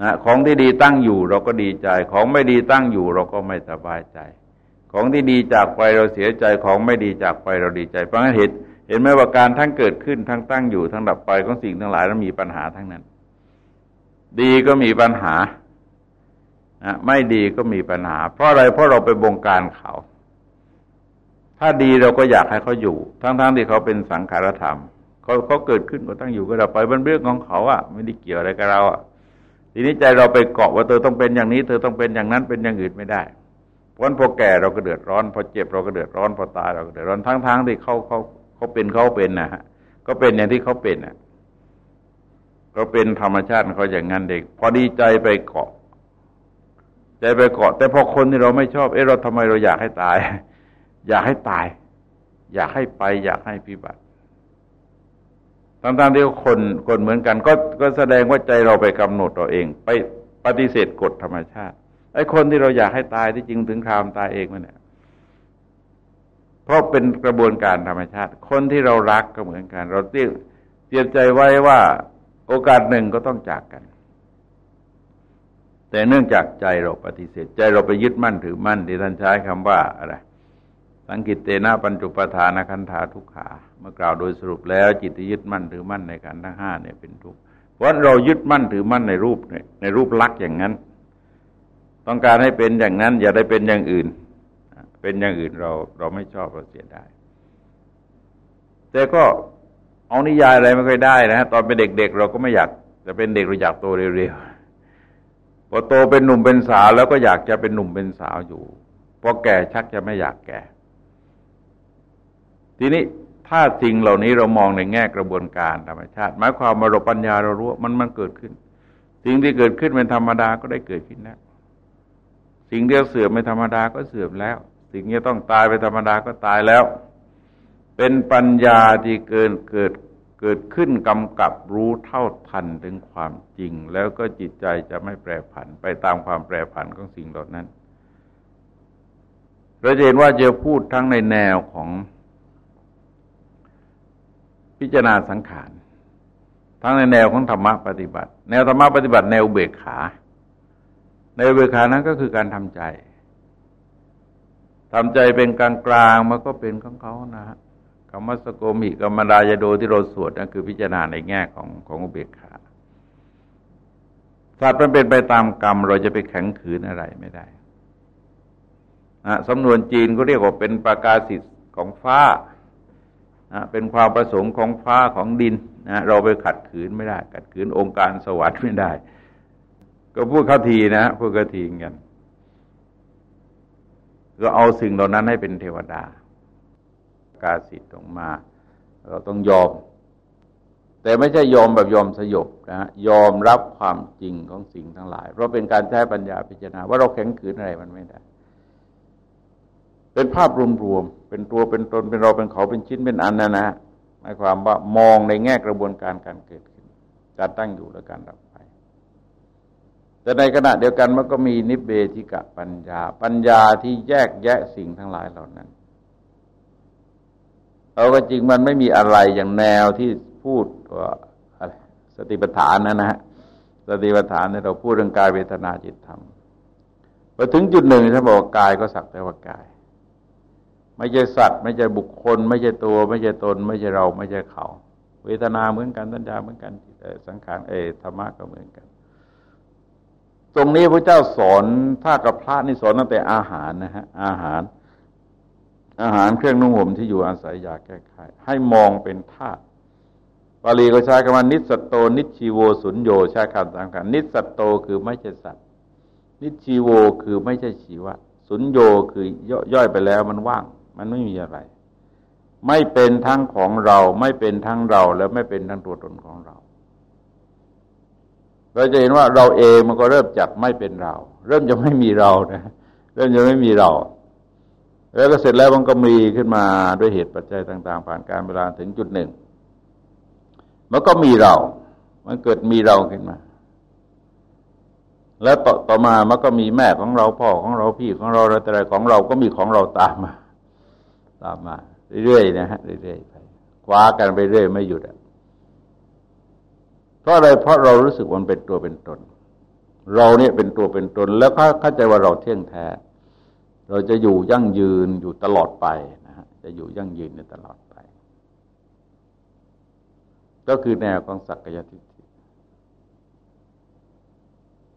S1: นะของที่ดีตั้งอยู่เราก็ดีใจ ของไม่ดีตั้งอยู่เราก็ไม่สบายใจ ของที่ดีจากไปเราเสียใจของไม่ดีจากไปเราดีใจ เพราะงั้นเห็นเห็นไหมว่าการทั้งเกิดขึ้นทั้งตั้งอยู่ทั้งดับไปของสิ่งทั้งหลายนั้นมีปัญหาทั้งนั้น ดีก็มีปัญหานะไม่ดีก็มีปัญหา เพราะอะไรเพราะเราไปบงการเขา ถ้าดีเราก็อยากให้เขาอยู่ ทั้งๆทที่เขาเป็นสังขารธรรมเขาเขาเกิดขึ้นก็ตั้งอยู่ก็เราไปเป็นเรื่องของเขาอะไม่ได้เกี่ยวอะไรกับเราอะ ทีนี้ใจเราไปเกาะว่าเธอต้องเป็นอย่างนี้ เธอต้องเป็นอย่างนั้นเป็นอย่างอื่นไม่ได้เพราะพอแก่เราก็เดือดร้อนพอเจ็บเราก็เดือดร้อนพอตายเราก็เดือดร้อนทั้งๆที่เขาเขาเขาเป็นเขาเป็นนะฮะก็เป็นอย่างที่เขาเป็นอะก็เป็นธรรมชาติเขาอย่างนั้นเด็ก พอดีใจไปเกาะ ใจไปเกาะ แต่พอคนที่เราไม่ชอบเอ๊ะเราทำไมเราอยากให้ตาย อยากให้ตาย อยากให้ไป อยากให้พิบัติ ทั้งๆที่คนคนเหมือนกัน ก็ก็แสดงว่าใจเราไปกำหนดตัวเอง ไปปฏิเสธกฎธรรมชาติไอ้คนที่เราอยากให้ตายที่จริงถึงคราวตายเองมันเนี่ยเพราะเป็นกระบวนการธรรมชาติ คนที่เรารักก็เหมือนกัน เราเตรียมใจไว้ว่าโอกาสหนึ่งก็ต้องจากกัน แต่เนื่องจากใจเราปฏิเสธ ใจเราไปยึดมั่นถือมั่นที่ท่านใช้คำว่าอะไร สังกิตเตนะปัญจุปทานคันธาทุกขา เมื่อกล่าวโดยสรุปแล้วจิตที่ยึดมั่นถือมั่นในการทั้งห้าเนี่ยเป็นทุกข์เพราะเรายึดมั่นถือมั่นในรูปในรูปลักษ์อย่างนั้น ต้องการให้เป็นอย่างนั้น อย่าได้เป็นอย่างอื่น เป็นอย่างอื่นเราเราไม่ชอบเราเสียดายแต่ก็เอานิยายอะไรไม่ค่อยได้นะฮะตอนเป็นเด็กๆเราก็ไม่อยากจะเป็นเด็กเราอยากโตเร็วๆพอโตเป็นหนุ่มเป็นสาวแล้วก็อยากจะเป็นหนุ่มเป็นสาวอยู่พอแก่ชักจะไม่อยากแก่ ทีนี้ถ้าสิ่งเหล่านี้เรามองในแง่กระบวนการธรรมชาติ หมายความว่าเราปัญญาเรารู้มันมันเกิดขึ้น สิ่งที่เกิดขึ้นเป็นธรรมดาก็ได้เกิดขึ้นแล้วสิ่งที่เสื่อมเป็นธรรมดาก็เสื่อมแล้ว สิ่งที่ต้องตายเป็นธรรมดาก็ตายแล้ว เป็นปัญญาที่เกินเกิดเกิดขึ้นกำกับรู้เท่าทันถึงความจริง แล้วก็จิตใจจะไม่แปรผันไปตามความแปรผันของสิ่งเหล่านั้นเราจะเห็นว่าจะพูดทั้งในแนวของ พิจารณาสังขารทั้งในแนวของธรรมะปฏิบัติ แนวธรรมะปฏิบัติ แนวเบกขา ในเบกขานั้นก็คือการทำใจทำใจเป็นกลางกลางมันก็เป็นของเขานะฮะคำว่าสโกมิกรรมดายโดที่เราสวดนั่นคือพิจารณาในแง่ของของอุเบกขาสัตว์มันเป็นไปตามกรรม เราจะไปแข็งขืนอะไรไม่ได้นะสำนวนจีนก็เรียกว่าเป็นประกาศสิทธิ์ของฟ้า นะเป็นความประสงค์ของฟ้าของดินนะเราไปขัดขืนไม่ได้ ขัดขืนองค์การสวรรค์ไม่ได้ ก็พูดข้าทีนะพูดข้าทีกันก็เอาสิ่งเหล่านั้นให้เป็นเทวดา กาสิทธิ์ออกมา เราต้องยอม แต่ไม่ใช่ยอมแบบยอมสยบนะฮะยอมรับความจริงของสิ่งทั้งหลาย เพราะเป็นการใช้ปัญญาพิจารณาว่าเราแข็งขืนอะไรมันไม่ได้ เป็นภาพรวมๆเป็นตัวเป็นตนเป็นเราเป็นเขาเป็นชิ้นเป็นอันนะนะหมายความว่ามองในแง่กระบวนการการเกิดขึ้นการตั้งอยู่และการดับไปแต่ในขณะเดียวกันมันก็มีนิเบธิกะปัญญา ปัญญาที่แยกแยะสิ่งทั้งหลายเหล่านั้นเอาก็จริงมันไม่มีอะไรอย่างแนวที่พูดว่าสติปัฏฐานนะนะฮะสติปัฏฐานเนี่ยเราพูดเรื่องกายเวทนาจิตธรรมพอถึงจุดหนึ่งถ้าบอกกายก็สักแต่ว่ากาย ไม่ใช่สัตว์ ไม่ใช่บุคคล ไม่ใช่ตัว ไม่ใช่ตน ไม่ใช่เรา ไม่ใช่เขา เวทนาเหมือนกันสัญญาเหมือนกันสังขารเอธรรมะก็เหมือนกัน ตรงนี้พระเจ้าสอนถ้ากับพระนี่สอนตั้งแต่อาหารนะฮะอาหาร อาหารเครื่องนุ่งห่มที่อยู่อาศัยยาแก้ไขให้มองเป็นธาตุบาลีก็ใช้คำว่านิสตโต นิชีโวสุญโยใช้คำสำคัญนิสตโตคือไม่ใช่สัตว์นิชีโวคือไม่ใช่ชีวะ สุญโยคือย่อยไปแล้วมันว่าง มันไม่มีอะไร ไม่เป็นทั้งของเรา ไม่เป็นทั้งเรา แล้วไม่เป็นทั้งตัวตนของเรา เราจะเห็นว่าเราเองมันก็เริ่มจากไม่เป็นเรา เริ่มจะไม่มีเรานะเริ่มจะไม่มีเรา แล้วก็เสร็จแล้วมันก็มีขึ้นมาด้วยเหตุปัจจัยต่าง ๆ ผ่านการเวลาถึงจุดหนึ่ง มันก็มีเรา มันเกิดมีเราขึ้นมาแล้วต่อต่อมามันก็มีแม่ของเราพ่อของเราพี่ของเราอะไรของเราก็มีของเราตามมา ตามมาเรื่อยๆนะฮะเรื่อยๆไปคว้ากันไปเรื่อยไม่หยุดอะเพราะอะไรเพราะเรารู้สึกมันเป็นตัวเป็นตน เราเนี่ยเป็นตัวเป็นตน แล้วเขาเข้าใจว่าเราเที่ยงแท้ เราจะอยู่ยั่งยืนอยู่ตลอดไปนะฮะจะอยู่ยั่งยืนในตลอดไป ก็คือแนวของสักกายทิฏฐิ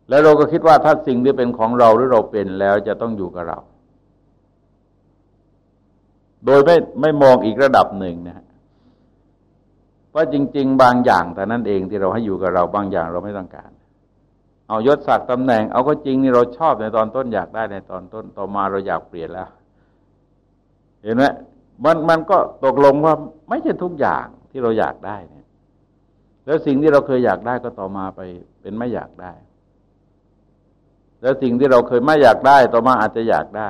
S1: แล้วเราก็คิดว่าถ้าสิ่งที่เป็นของเราหรือเราเป็นแล้วจะต้องอยู่กับเรา โดยไม่ไม่มองอีกระดับหนึ่งนะฮะเพราะจริง ๆ บางอย่างแต่นั้นเองที่เราให้อยู่กับเราบางอย่างเราไม่ต้องการ เอายศศักดิ์ตำแหน่ง เอาก็จริงนี่เราชอบในตอนต้นอยากได้ในตอนต้นต่อมาเราอยากเปลี่ยนแล้ว เห็นไหมมันมันก็ตกลงว่าไม่ใช่ทุกอย่างที่เราอยากได้เนี่ย แล้วสิ่งที่เราเคยอยากได้ก็ต่อมาไปเป็นไม่อยากได้ แล้วสิ่งที่เราเคยไม่อยากได้ต่อมาอาจจะอยากได้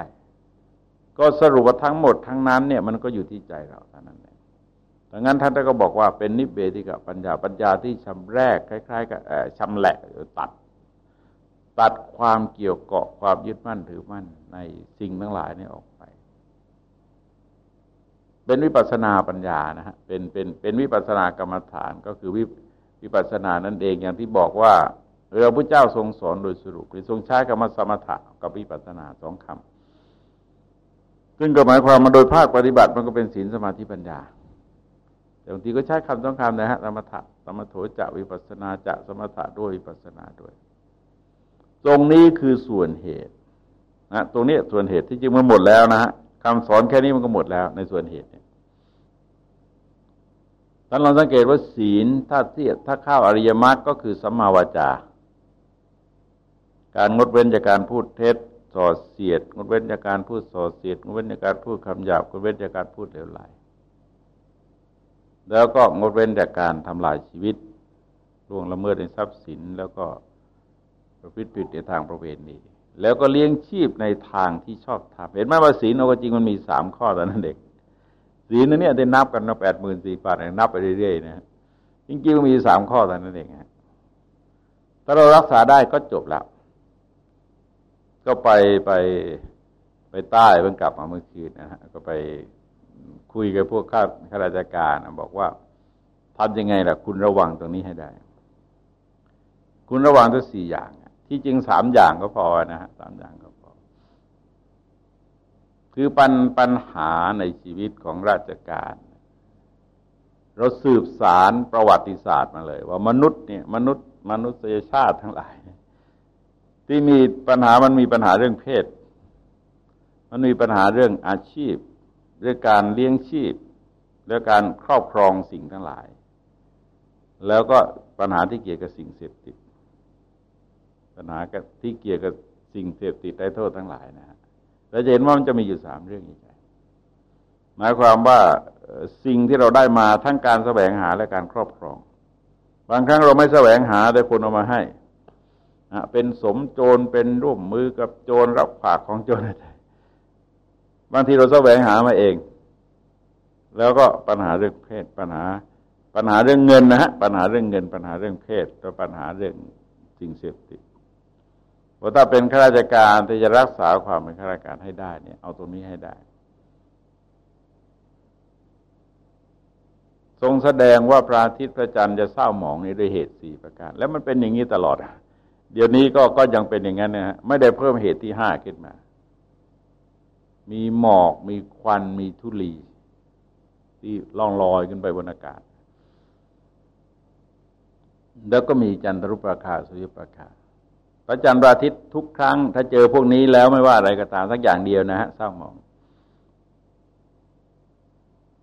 S1: ก็สรุปว่าทั้งหมดทั้งนั้นเนี่ยมันก็อยู่ที่ใจเราเท่านั้นเองดังนั้นท่านก็บอกว่าเป็นนิเบติกปัญญาปัญญาที่ชำแรกคล้ายๆกับชำแหละตัด ตัดความเกี่ยวเกาะความยึดมั่นถือมั่นในสิ่งทั้งหลายนี้ออกไป เป็นวิปัสนาปัญญานะฮะเป็นเป็นเป็นวิปัสนากรรมฐานก็คือวิวิปัสนานั่นเองอย่างที่บอกว่าเราพระเจ้าทรงสอนโดยสรุปหรือทรงใช้คำสมถะกับวิปัสนาสองคำ ซึ่งก็หมายความมาโดยภาคปฏิบัติมันก็เป็นศีลสมาธิปัญญา แต่บางทีก็ใช้คำสองคำนะฮะสมถะสมถโถจะวิปัสนาจะสมถะด้วยวิปัสนาด้วย ตรงนี้คือส่วนเหตุนะตรงนี้ส่วนเหตุที่จริงมันหมดแล้วนะฮะคำสอนแค่นี้มันก็หมดแล้ว ในส่วนเหตุเนี่ยท่านลองสังเกตว่าศีลถ้าเทียบถ้าเข้าอริยมรรคก็คือสัมมาวาจา การงดเว้นจากการพูดเท็จ ส่อเสียดงดเว้นจากการพูดส่อเสียดงดเว้นจากการพูดคำหยาบงดเว้นจากการพูดเหลวไหลแล้วก็งดเว้นจากการทำลายชีวิตล่วงละเมิดในทรัพย์สิน แล้วก็ประพฤติผิดในทางประเวณีแล้วก็เลี้ยงชีพในทางที่ชอบทำเห็นไหมว่าศีลเอาจริงมันมีสามข้อแต่นั้นเด็กศีลนั้นเนี่ยได้นับกันมาแปดหมื่นสี่พันนับไปเรื่อยๆนะจริงๆมันมีสามข้อแต่นั้นเองถ้าเรารักษาได้ก็จบแล้ว ก็ไปไปไปใต้เพิ่งกลับมาเมื่อคืนนะฮะก็ไปคุยกับพวกข้าข้าราชการบอกว่าทำยังไงล่ะ คุณระวังตรงนี้ให้ได้ คุณระวังทั้งสี่อย่าง ที่จริงสามอย่างก็พอนะฮะสามอย่างก็พอ คือปัญปัญหาในชีวิตของราชการเราสืบสารประวัติศาสตร์มาเลย ว่ามนุษย์เนี่ย มนุษย์ มนุษยชาติทั้งหลาย ที่มีปัญหามันมีปัญหาเรื่องเพศ มันมีปัญหาเรื่องอาชีพ เรื่องการเลี้ยงชีพ เรื่องการครอบครองสิ่งทั้งหลาย แล้วก็ปัญหาที่เกี่ยวกับสิ่งเสพติด ปัญหาที่เกี่ยวกับสิ่งเสพติดได้โทษทั้งหลายนะฮะเราจะเห็นว่ามันจะมีอยู่สามเรื่องนี้หมายความว่าสิ่งที่เราได้มาทั้งการแสวงหาและการครอบครอง บางครั้งเราไม่แสวงหาแต่คนเอามาให้ เป็นสมโจรเป็นร่วมมือกับโจรรับฝากของโจรอะไรบางทีเราแสวงหามาเอง แล้วก็ปัญหาเรื่องเพศปัญหา ปัญหาเรื่องเงินนะฮะปัญหาเรื่องเงิน ปัญหาเรื่องเพศแล้วปัญหาเรื่องสิ่งเสพติดเพราะถ้าเป็นข้าราชการที่จะรักษาความเป็นข้าราชการให้ได้เนี่ย เอาตรงนี้ให้ได้ ทรงแสดงว่าพระอาทิตย์พระจันทร์จะเศร้าหมองนี้ด้วยเหตุสี่ประการ แล้วมันเป็นอย่างนี้ตลอด เดี๋ยวนี้ก็ก็ยังเป็นอย่างนั้นนะฮะไม่ได้เพิ่มเหตุที่ห้าขึ้นมา มีหมอกมีควันมีทุลี ที่ล่องลอยขึ้นไปบนอากาศ แล้วก็มีจันทรุปราคาสุริยุปราคาพระจันทร์อาทิตย์ทุกครั้ง ถ้าเจอพวกนี้แล้วไม่ว่าอะไรก็ตามสักอย่างเดียวนะฮะเศร้าหมอง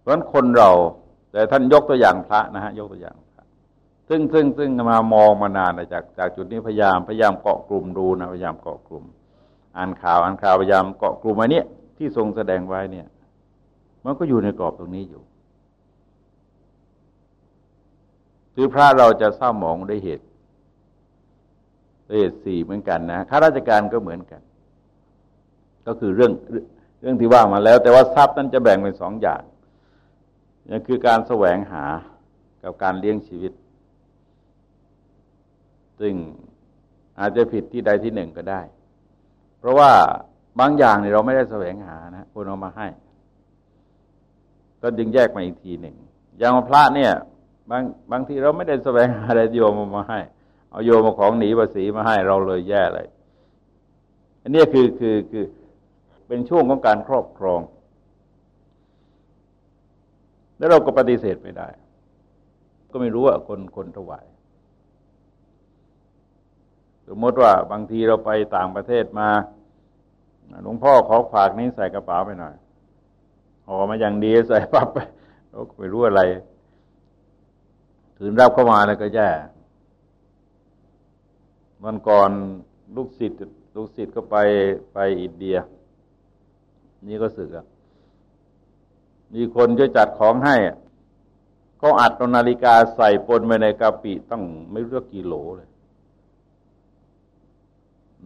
S1: เพราะฉะนั้นคนเรา แต่ท่านยกตัวอย่างพระนะฮะยกตัวอย่าง ซึ่งซึ่งซึ่งมามองมานานจากจากจุดนี้พยายามพยายามเกาะกลุ่มดูนะพยายามเกาะกลุ่ม อ่านข่าวอ่านข่าวพยายามเกาะกลุ่มอันนี้ที่ทรงแสดงไว้เนี่ย มันก็อยู่ในกรอบตรงนี้อยู่คือพระเราจะเศร้าหมองด้วยเหตุด้วยเหตุสี่เหมือนกันนะข้าราชการก็เหมือนกัน ก็คือเรื่องเรื่องที่ว่ามาแล้ว แต่ว่าทรัพย์นั้นจะแบ่งเป็นสองอย่างนั่นคือการแสวงหากับการเลี้ยงชีวิต ซึ่งอาจจะผิดที่ใดที่หนึ่งก็ได้ เพราะว่าบางอย่างเนี่ยเราไม่ได้แสวงหานะคนเอามาให้ ก็ดึงแยกมาอีกทีหนึ่งอย่างพระเนี่ย บางบางทีเราไม่ได้แสวงหาอะไรโยมมาให้ เอาโยมมาของหนีภาษีมาให้เราเลยแย่เลย อันนี้คือคือคือเป็นช่วงของการครอบครอง แล้วเราก็ปฏิเสธไม่ได้ ก็ไม่รู้ว่าคนคนถวาย สมมติว่าบางทีเราไปต่างประเทศมาหลวงพ่อขอฝากนี้ใส่กระเป๋าไปหน่อยห่อมาอย่างดีใส่ปั๊บไปเราไม่รู้อะไรถือรับเข้ามาแล้วก็แย่มันก่อนลูกศิษย์ลูกศิษย์ก็ไปไปอินเดีย นี่ก็สึกอะมีคนจะจัดของให้เขาอัดนาฬิกาใส่ปนไปในกะปิต้องไม่รู้กี่โหลเลย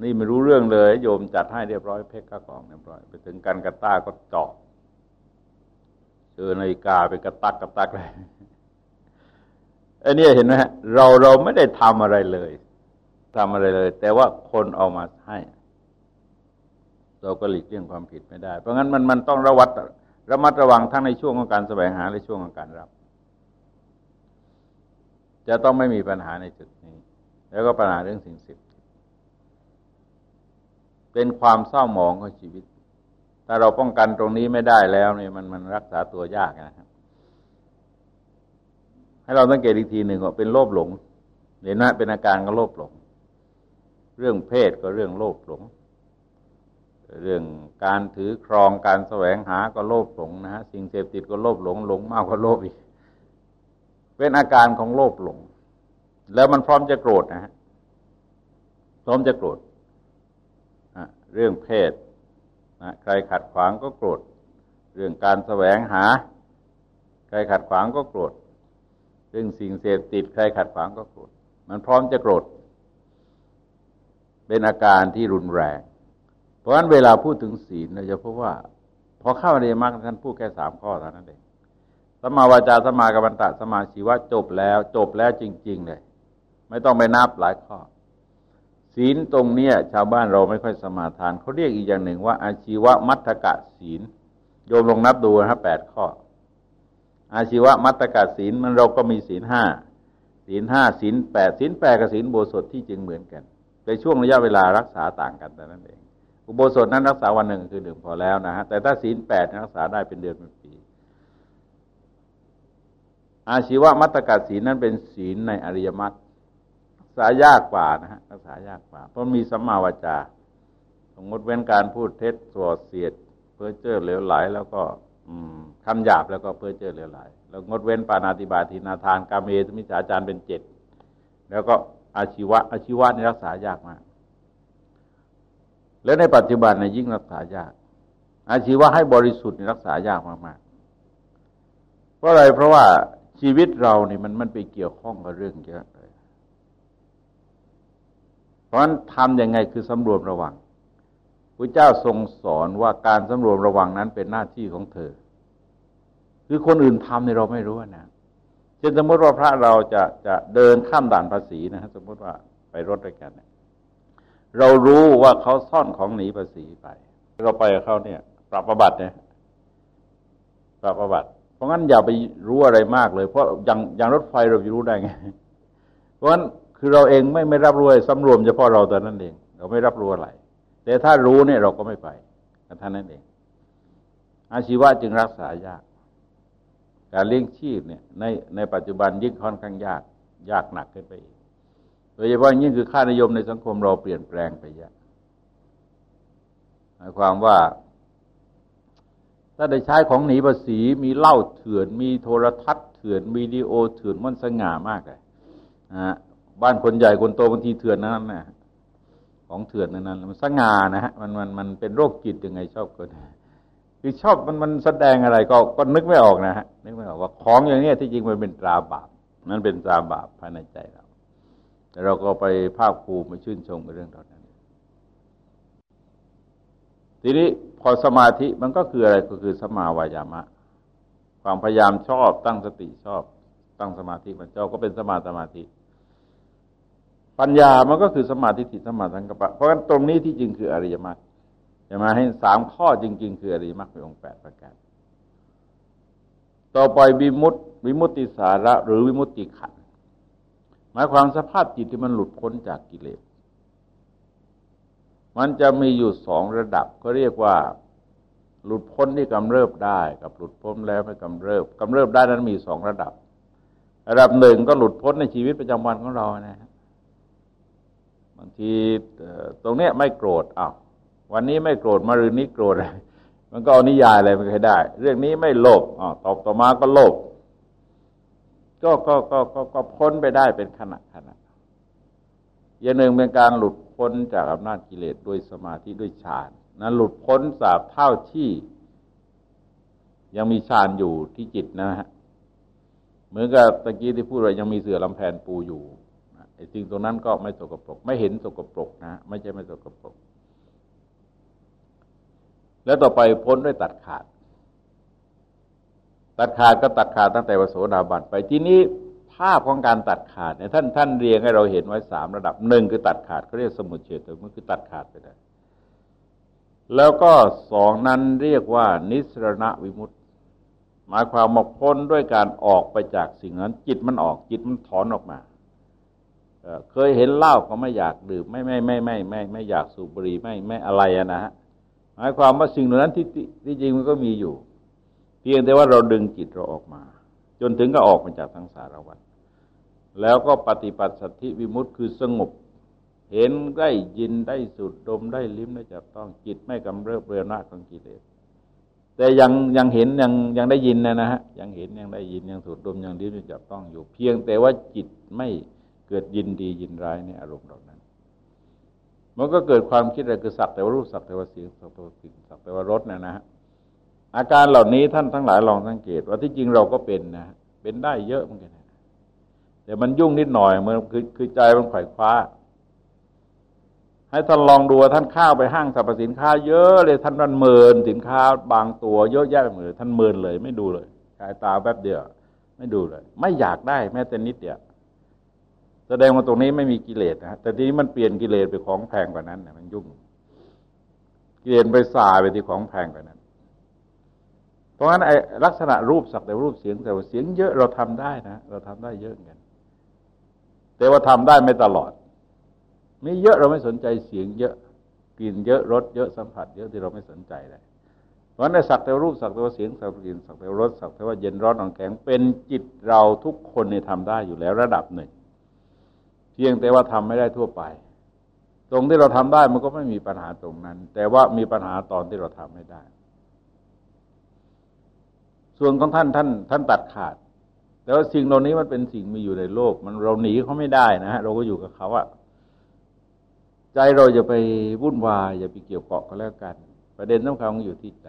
S1: นี่ไม่รู้เรื่องเลย โยมจัดให้เรียบร้อยเพชรกระกองเรียบร้อย ไปถึงกันกระต้าก็เจาะเออนาฬิกาไปกระตักกระตักเลยอันนี้เห็นไหมเราเราไม่ได้ทำอะไรเลยทำอะไรเลย แต่ว่าคนเอามาให้ เราก็หลีกเลี่ยงความผิดไม่ได้ เพราะงั้นมันมันต้องระวัดระมัดระวังทั้งในช่วงของการแสวงหาและช่วงของการรับ จะต้องไม่มีปัญหาในจุดนี้ แล้วก็ปัญหาเรื่องสิ่งสิบ เป็นความเศร้าหมองของชีวิต ถ้าเราป้องกันตรงนี้ไม่ได้แล้วเนี่ยมันมันรักษาตัวยากนะครับ ให้เราสังเกตอีกทีหนึ่งว่าเป็นโลภหลง เห็นไหมเป็นอาการก็โลภหลง เรื่องเพศก็เรื่องโลภหลง เรื่องการถือครองการแสวงหาก็โลภหลงนะฮะสิ่งเสพติดก็โลภหลงหลงมากกว่าโลภอีก เป็นอาการของโลภหลง แล้วมันพร้อมจะโกรธนะฮะพร้อมจะโกรธ เรื่องเพศนะใครขัดขวางก็โกรธ เรื่องการแสวงหา ใครขัดขวางก็โกรธ เรื่องสิ่งเสพติด ใครขัดขวางก็โกรธ มันพร้อมจะโกรธ เป็นอาการที่รุนแรง เพราะฉะนั้นเวลาพูดถึงศีลเราจะพบว่า พอเข้าในมรรคท่านพูดแค่สามข้อเท่านั้นเองสมาวาจาสมากัมมันตะสมาชีวะจบแล้ว จบแล้วจริง ๆ เลย ไม่ต้องไปนับหลายข้อ ศีลตรงเนี้ยชาวบ้านเราไม่ค่อยสมาทานเขาเรียกอีกอย่างหนึ่งว่า อาชีวมัตถกะศีล โยมลงนับดูนะครับแปดข้อ อาชีวมัตตกาศีลมันเราก็มีศีลห้าศีลห้าศีลแปดศีลแปดกับศีลโบสถที่จริงเหมือนกันในช่วงระยะเวลารักษาต่างกันแต่นั้นเองอุโบสถนั้นรักษาวันหนึ่งคือหนึ่งพอแล้วนะฮะแต่ถ้าศีลแปดรักษาได้เป็นเดือนเป็นปี อาชีวมัตตกาศีลนั้นเป็นศีลในอริยมรรค ษายากกว่านะฮะรักษายากกว่า เพราะมีสัมมาวจาสมมติเว้นการพูดเท็จสวดเสียด เพื่อเจอเหลวไหล แล้วก็คำหยาบแล้วก็เพื่อเจอเรือหล แล้วงดเว้นปานาติบาทีนาทานกาเมสมิจาจารเป็นเจ็ดแล้วก็อาชีวะ อาชีวะนี่รักษายากมาก แล้วในปัจจุบันในยิ่งรักษายาก อาชีวะให้บริสุทธิ์นี่รักษายากมากๆเพราะอะไรเพราะว่าชีวิตเราเนี่ยมันมันไปเกี่ยวข้องกับเรื่องเยอะ เพราะฉะนั้นทำยังไงคือสำรวมระวังพระเจ้าทรงสอนว่าการสำรวมระวังนั้นเป็นหน้าที่ของเธอ คือคนอื่นทำในเราไม่รู้นะเช่นสมมติว่าพระเราจะจะเดินข้ามด่านภาษีนะฮะสมมติว่าไปรถด้วยกันเนี่ยเรารู้ว่าเขาซ่อนของหนีภาษีไป เราไปกับเขาเนี่ย ปรับประบัติเนี่ยปรับประบัติเพราะงั้นอย่าไปรู้อะไรมากเลย เพราะอย่างอย่างรถไฟเราจะรู้ได้ไง เพราะงั้น คือเราเองไม่ไม่รับรู้สำรวมเฉพาะเราแต่นั้นเอง เราไม่รับรู้อะไร แต่ถ้ารู้เนี่ยเราก็ไม่ไปท่านนั้นเอง อาชีวะจึงรักษายาก การเลี้ยงชีพเนี่ยในในปัจจุบันยิ่งค่อนข้างยาก ยากหนักขึ้นไปอีก โดยเฉพาะยิ่งคือค่านิยมในสังคมเราเปลี่ยนแปลงไปเยอะหมายความว่าถ้าได้ใช้ของหนีภาษีมีเหล้าเถื่อน มีโทรทัศน์เถื่อนวิดีโอเถื่อนมันสง่ามากเลยนะ บ้านคนใหญ่คนโตบางทีเถื่อนนั้นนะของเถื่อนนั้นมันสง่านะฮะมันมันมันเป็นโรคจิตยังไงชอบกันคือชอบมันมันแสดงอะไรก็ก็นึกไม่ออกนะฮะนึกไม่ออกว่าของอย่างนี้ที่จริงมันเป็นตราบาปมันเป็นตราบาปภายในใจเราแต่เราก็ไปภาคภูมิมาชื่นชมกับเรื่องเหล่านั้น ทีนี้พอสมาธิมันก็คืออะไรก็คือสมาวายามะ ความพยายามชอบตั้งสติชอบ ตั้งสมาธิมันเจ้าก็เป็นสมาสมาธิ ปัญญามันก็คือสมาธิิสมาสังกปะเพราะฉะนั้นตรงนี้ที่จริงคืออริยมรรคจะมาให้สามข้อจริง ๆ คืออริยมรรคเป็นองค์แปดประการต่อไปวิมุตติวิมุตติสาระ หรือวิมุตติขันหมายความสภาพจิตที่มันหลุดพ้นจากกิเลสมันจะมีอยู่สองระดับก็เรียกว่า หลุดพ้นที่กำเริบได้ กับหลุดพ้นแล้วไม่กำเริบกำเริบได้นั้นมีสองระดับ ระดับหนึ่งก็หลุดพ้นในชีวิตประจำวันของเรานะ บางทีตรงเนี้ยไม่โกรธอ้าววันนี้ไม่โกรธมารืนนี้โกรธมันก็เอานิยายอะไรไม่เคยได้ เรื่องนี้ไม่โลภอ้าวตอบต่อมาก็โลภก็ก็ก็ก็ก็พ้นไปได้เป็นขณะขณะอย่างหนึ่งเป็นการหลุดพ้นจากอำนาจกิเลสด้วยสมาธิด้วยฌานนั้นหลุดพ้นสาบเท่าที่ยังมีฌานอยู่ที่จิตนะฮะเหมือนกับตะกี้ที่พูดว่ายังมีเสือลำแผนปูอยู่ ไอ้สิ่งตรงนั้นก็ไม่สกปรก ไม่เห็นสกปรกนะไม่ใช่ไม่สกปรก แล้วต่อไปพ้นด้วยตัดขาด ตัดขาดก็ตัดขาดตั้งแต่วโสดาบันไปที่นี้ภาพของการตัดขาดเนี่ยท่านท่านเรียงให้เราเห็นไว้สามระดับหนึ่งคือตัดขาดเขาเรียกสมุทเฉตมันคือตัดขาดไปได้แล้วก็สองนั้นเรียกว่า นิสรณวิมุตติหมายความมาพ้นด้วยการออกไปจากสิ่งนั้น จิตมันออกจิตมันถอนออกมา เคยเห็นเหล้าก็ไม่อยากดื่มไม่ไม่ไม่ไม่ไม่ไม่อยากสูบบุหรี่ไม่ไม่อะไรนะฮะหมายความว่าสิ่งเหล่านั้นที่ที่จริงมันก็มีอยู่ เพียงแต่ว่าเราดึงจิตเราออกมา จนถึงก็ออกมาจากทั้งสารวัฏแล้วก็ปฏิปัติสัตธิวิมุตติคือสงบ เห็นได้ยินได้สุดดมได้ลิ้มได้จับต้องจิตไม่กำเริบเรือนาของกิเลสแต่ยังยังเห็นยังยังได้ยินนะนะฮะยังเห็นยังได้ยินยังสุดดมยังลิ้มยังจับต้องอยู่ เพียงแต่ว่าจิตไม่ เกิดยินดียินร้ายในอารมณ์เหล่านั้น มันก็เกิดความคิดอะไรคือสักแต่ว่ารู้สักแต่ว่าเสียงสักแต่ว่าสิ่งสักแต่ว่ารสนะนะฮะอาการเหล่านี้ท่านทั้งหลายลองสังเกต ว่าที่จริงเราก็เป็นนะเป็นได้เยอะเหมือนกันแต่มันยุ่งนิดหน่อยมันคือคือใจมันไขว่คว้า ให้ท่านลองดูท่านข้าวไปห้างสรรพสินค้า เยอะเลยท่านมันเมินสินค้า บางตัวเยอะแยะไปหมดท่านเมินเลย ไม่ดูเลยกายตาแป๊บเดียว ไม่ดูเลย ไม่อยากได้แม้แต่นิดเดียว แสดงว่าตรงนี้ไม่มีกิเลสนะแต่ทีนี้มันเปลี่ยนกิเลสไปของแพงกว่านั้นนะมันยุ่งกิเลสไปสายไปที่ของแพงกว่านั้น เพราะฉะนั้นไอ้ลักษณะรูปสักแต่รูปเสียงแต่ว่าเสียงเยอะเราทำได้นะเราทำได้เยอะกัน แต่ว่าทำได้ไม่ตลอดมีเยอะเราไม่สนใจเสียงเยอะกลิ่นเยอะรสเยอะสัมผัส เยอะที่เราไม่สนใจเลยเพราะในสักแต่รูปสักแต่ว่าเสียงสักแต่กลิ่นสักแต่รสสักแต่ว่าเย็นร้อนอ่อนแข็งเป็นจิตเราทุกคนเนี่ยทำได้อยู่แล้วระดับหนึ่ง พียงแต่ว่าทำไม่ได้ทั่วไป ตรงที่เราทำได้มันก็ไม่มีปัญหาตรงนั้น แต่ว่ามีปัญหาตอนที่เราทำไม่ได้ ส่วนของท่านท่านท่านตัดขาด แต่ว่าสิ่งเหล่านี้มันเป็นสิ่งมีอยู่ในโลก มันเราหนีเขาไม่ได้นะฮะเราก็อยู่กับเขาอะใจเราจะไปวุ่นวายอย่าไปเกี่ยวเกาะก็แล้วกัน ประเด็นสำคัญอยู่ที่ใจ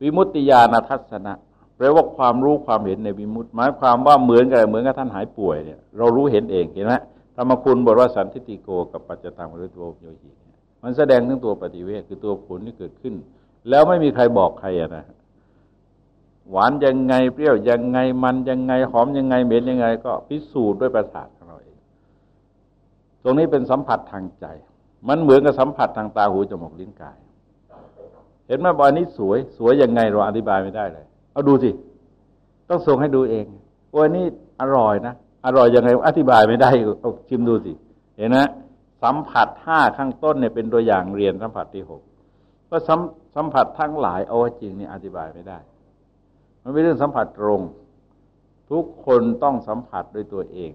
S1: วิมุตติญาณทัศนะ แปลว่าความรู้ความเห็นในวิมุตติหมายความว่าเหมือนกันเหมือนกับท่านหายป่วยเนี่ยเรารู้เห็นเองเห็นไหมธรรมคุณบทว่าสันทิติโกกับปัจจตังมฤตโวโยหีมันแสดงถึงตัวปฏิเวทคือตัวผลที่เกิดขึ้น แล้วไม่มีใครบอกใครนะหวานยังไงเปรี้ยวยังไงมันยังไงหอมยังไงเหม็นยังไง ก็พิสูจน์ด้วยประสาทของเราเองตรงนี้เป็นสัมผัสทางใจ มันเหมือนกับสัมผัสทางตาหูจมูกลิ้นกาย เห็นไหมบอยนี้สวย สวยยังไงเราอธิบายไม่ได้เลย เอาดูสิ ต้องส่งให้ดูเองวันนี้อร่อยนะอร่อยยังไงอธิบายไม่ได้เอาชิมดูสิ เห็นนะสัมผัสห้าข้างต้นเนี่ยเป็นตัวอย่างเรียนสัมผัสที่หกเพราะสัมผัสทั้งหลายเอาจริงนี่อธิบายไม่ได้ มันเป็นเรื่องสัมผัสตรง ทุกคนต้องสัมผัสด้วยตัวเอง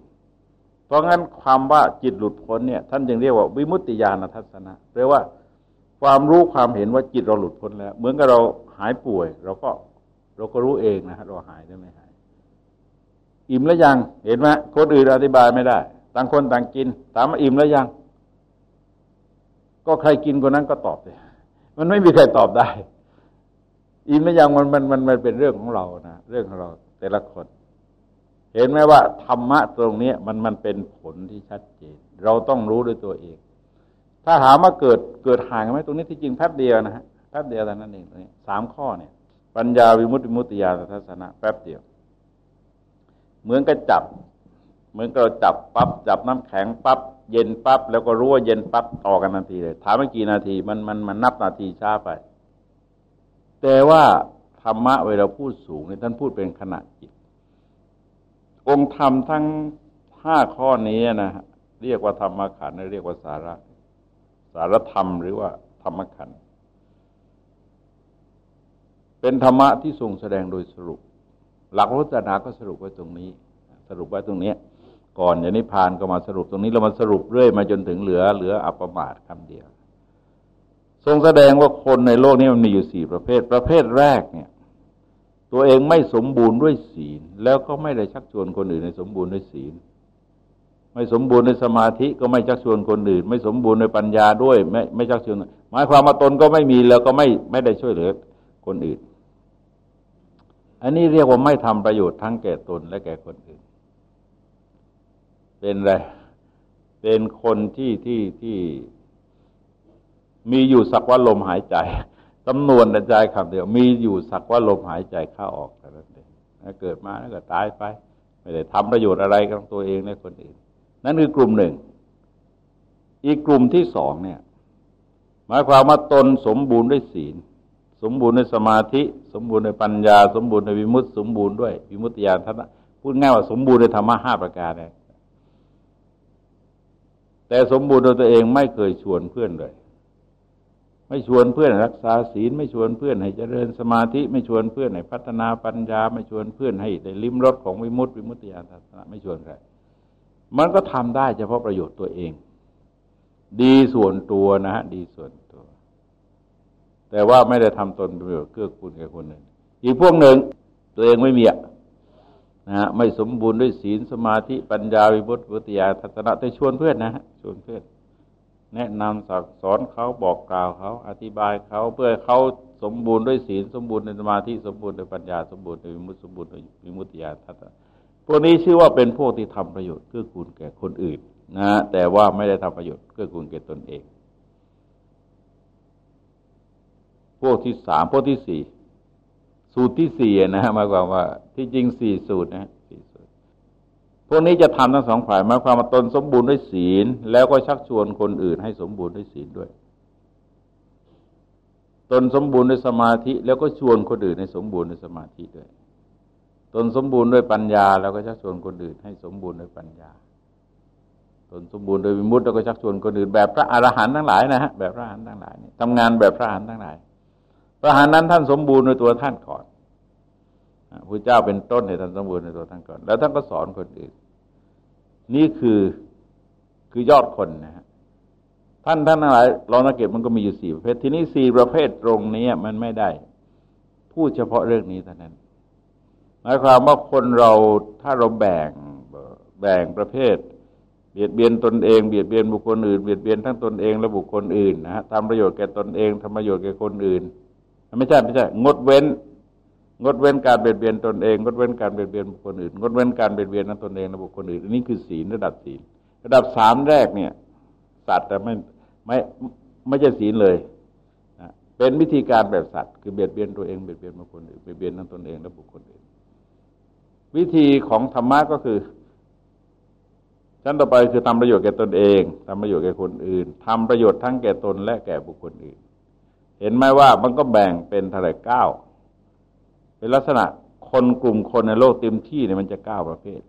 S1: เพราะงั้นความว่าจิตหลุดพ้นเนี่ยท่านจึงเรียกว่าวิมุตติญาณทัศนะแปลว่าความรู้ความเห็นว่าจิตเราหลุดพ้นแล้ว เหมือนกับเราหายป่วย เราก็ เราก็รู้เองนะเราหายได้ไม่หาย อิ่มแล้วยัง เห็นไหมคนอื่นอธิบายไม่ได้ ต่างคนต่างกิน ถามว่าอิ่มแล้วยัง ก็ใครกินคนนั้นก็ตอบเลยมันไม่มีใครตอบได้ อินไม่ยังมันมันมันมันเป็นเรื่องของเรานะเรื่องของเราแต่ละคน เห็นไหมว่าธรรมะตรงนี้มันมันเป็นผลที่ชัดเจน เราต้องรู้ด้วยตัวเอง ถ้าถามว่าเกิดเกิดห่างไหมตรงนี้ที่จริงแป๊บเดียวนะฮะแป๊บเดียวแต่นั้นเองตรงนี่สามข้อเนี่ย ปัญญาวิมุตติมุตติญาณทัศนะแป๊บเดียว เหมือนกับจับ เหมือนกับจับปั๊บจับน้ำแข็งปั๊บเย็นปั๊บแล้วก็รู้ว่าเย็นปั๊บต่อกันนาทีเลย ถามว่ากี่นาทีมันมันมันนับนาทีช้าไป แต่ว่าธรรมะเวลาพูดสูงเนี่ยท่านพูดเป็นขณะจิต องค์ธรรมทั้งห้าข้อนี้นะเรียกว่าธรรมขันธ์เรียกว่าสาระ สารธรรมหรือว่าธรรมขันธ์ เป็นธรรมะที่ทรงแสดงโดยสรุป หลักพุทธศาสนาก็สรุปไว้ตรงนี้ สรุปไว้ตรงนี้ ก่อนอย่างนิพพานก็มาสรุปตรงนี้เรามาสรุปเรื่อยมาจนถึงเหลือเหลืออัปมาทคำเดียว ทรงแสดงว่าคนในโลกนี้มันมีอยู่สี่ประเภท ประเภทแรกเนี่ย ตัวเองไม่สมบูรณ์ด้วยศีล แล้วก็ไม่ได้ชักชวนคนอื่นในสมบูรณ์ด้วยศีลไม่สมบูรณ์ในสมาธิก็ไม่ชักชวนคนอื่น ไม่สมบูรณ์ในปัญญาด้วย ไม่ไม่ชักชวนหมายความว่าตนก็ไม่มีแล้วก็ไม่ไม่ได้ช่วยเหลือ คนอื่น อันนี้เรียกว่าไม่ทำประโยชน์ทั้งแก่ตนและแก่คนอื่น เป็นอะไร เป็นคนที่ที่ที่มีอยู่สักว่าลมหายใจตำนวนใจคำเดียว มีอยู่สักว่าลมหายใจเข้าออกแต่นั้นเองเกิดมาแล้วก็ตายไป ไม่ได้ทำประโยชน์อะไรกับตัวเองและคนอื่น นั่นคือกลุ่มหนึ่ง อีกกลุ่มที่สองเนี่ย หมายความว่าตนสมบูรณ์ด้วยศีล สมบูรณ์ในสมาธิ สมบูรณ์ในปัญญา สมบูรณ์ในวิมุตติ สมบูรณ์ด้วยวิมุตติญาณทัศนะพูดง่ายว่าสมบูรณ์ในธรรมะห้าประการเลยแต่สมบูรณ์โดยตัวเองไม่เคยชวนเพื่อนเลย ไม่ชวนเพื่อนรักษาศีล ไม่ชวนเพื่อนให้เจริญสมาธิ ไม่ชวนเพื่อนให้พัฒนาปัญญา ไม่ชวนเพื่อนให้ได้ลิ้มรสของวิมุตติวิมุตติญาณทัศนะไม่ชวนใครมันก็ทำได้เฉพาะประโยชน์ตัวเอง ดีส่วนตัวนะฮะดีส่วน แต่ว่าไม่ได้ทำตนประโยชน์เกื้อกูลแก่คนหนึ่ง อีกพวกหนึ่งตัวเองไม่มีอะนะฮะไม่สมบูรณ์ด้วยศีลสมาธิปัญญาวิบุตติวิทยาทัศนะแต่ชวนเพื่อนนะฮะชวนเพื่อน แนะนำสั่งสอนเขาบอกกล่าวเขาอธิบายเขาเพื่อเขาสมบูรณ์ด้วยศีลสมบูรณ์ในสมาธิสมบูรณ์ในปัญญาสมบูรณ์ในวิมุตติสมบูรณ์ในวิมุตติญาณทัศนะพวกนี้ชื่อว่าเป็นพวกที่ทำประโยชน์เกื้อกูลแก่คนอื่นนะแต่ว่าไม่ได้ทำประโยชน์เกื้อกูลแก่ตนเอง พวกที่สามพวกที่สี่สูตรที่สี่นะฮะหมายความว่า ที่จริงสี่สูตรนะสี่สูตร พวกนี้จะทำทั้งสองฝ่ายหมายความว่าตนสมบูรณ์ด้วยศีล แล้วก็ชักชวนคนอื่นให้สมบูรณ์ด้วยศีลด้วย ตนสมบูรณ์ด้วยสมาธิ แล้วก็ชวนคนอื่นให้สมบูรณ์ด้วยสมาธิด้วย ตนสมบูรณ์ด้วยปัญญา แล้วก็ชักชวนคนอื่นให้สมบูรณ์ด้วยปัญญา ตนสมบูรณ์โดยวิมุตติแล้วก็ชักชวนคนอื่นแบบพระอรหันต์ทั้งหลายนะฮะแบบพระอรหันต์ทั้งหลายทำงานแบบพระอรหันต์ทั้งหลาย พระหันต์นั้นท่านสมบูรณ์ในตัวท่านก่อนพระเจ้าเป็นต้นในท่านสมบูรณ์ในตัวท่านก่อน แล้วท่านก็สอนคนอื่น นี่คือคือยอดคนนะฮะท่านท่านอะไรลองสังเกตมันก็มีอยู่สี่ประเภท ทีนี้สี่ประเภทตรงนี้มันไม่ได้ พูดเฉพาะเรื่องนี้เท่านั้นหมายความว่าคนเราถ้าเราแบ่งแบ่งประเภท เบียดเบียนตนเองเบียดเบียนบุคคลอื่นเบียดเบียนทั้งตนเองและบุคคลอื่นนะฮะทำประโยชน์แก่ตนเองทำประโยชน์แก่คนอื่น ไม่ใช่ไม่ใช่ งดเว้น งดเว้นการเบียดเบียนตนเองงดเว้นการเบียดเบียนบุคคลอื่นงดเว้นการเบียดเบียนนั้นตนเองและบุคคลอื่นอันนี้คือศีลระดับศีลระดับสามแรกเนี่ยสัตว์แต่ไม่ไม่ไม่ใช่ศีลเลยเป็นวิธีการแบบสัตว์คือเบียดเบียนตัวเองเบียดเบียนบุคคลอื่นเบียดเบียนทั้งตนเองและบุคคลอื่นวิธีของธรรมะก็คือชั้นต่อไปคือทำประโยชน์แก่ตนเองทำประโยชน์แก่คนอื่นทำประโยชน์ทั้งแก่ตนและแก่บุคคลอื่น เห็นไหมว่ามันก็แบ่งเป็นเท่าไหร่เก้าเป็นลักษณะคนกลุ่มคนในโลกเต็มที่เนี่ยมันจะเก้าประเภท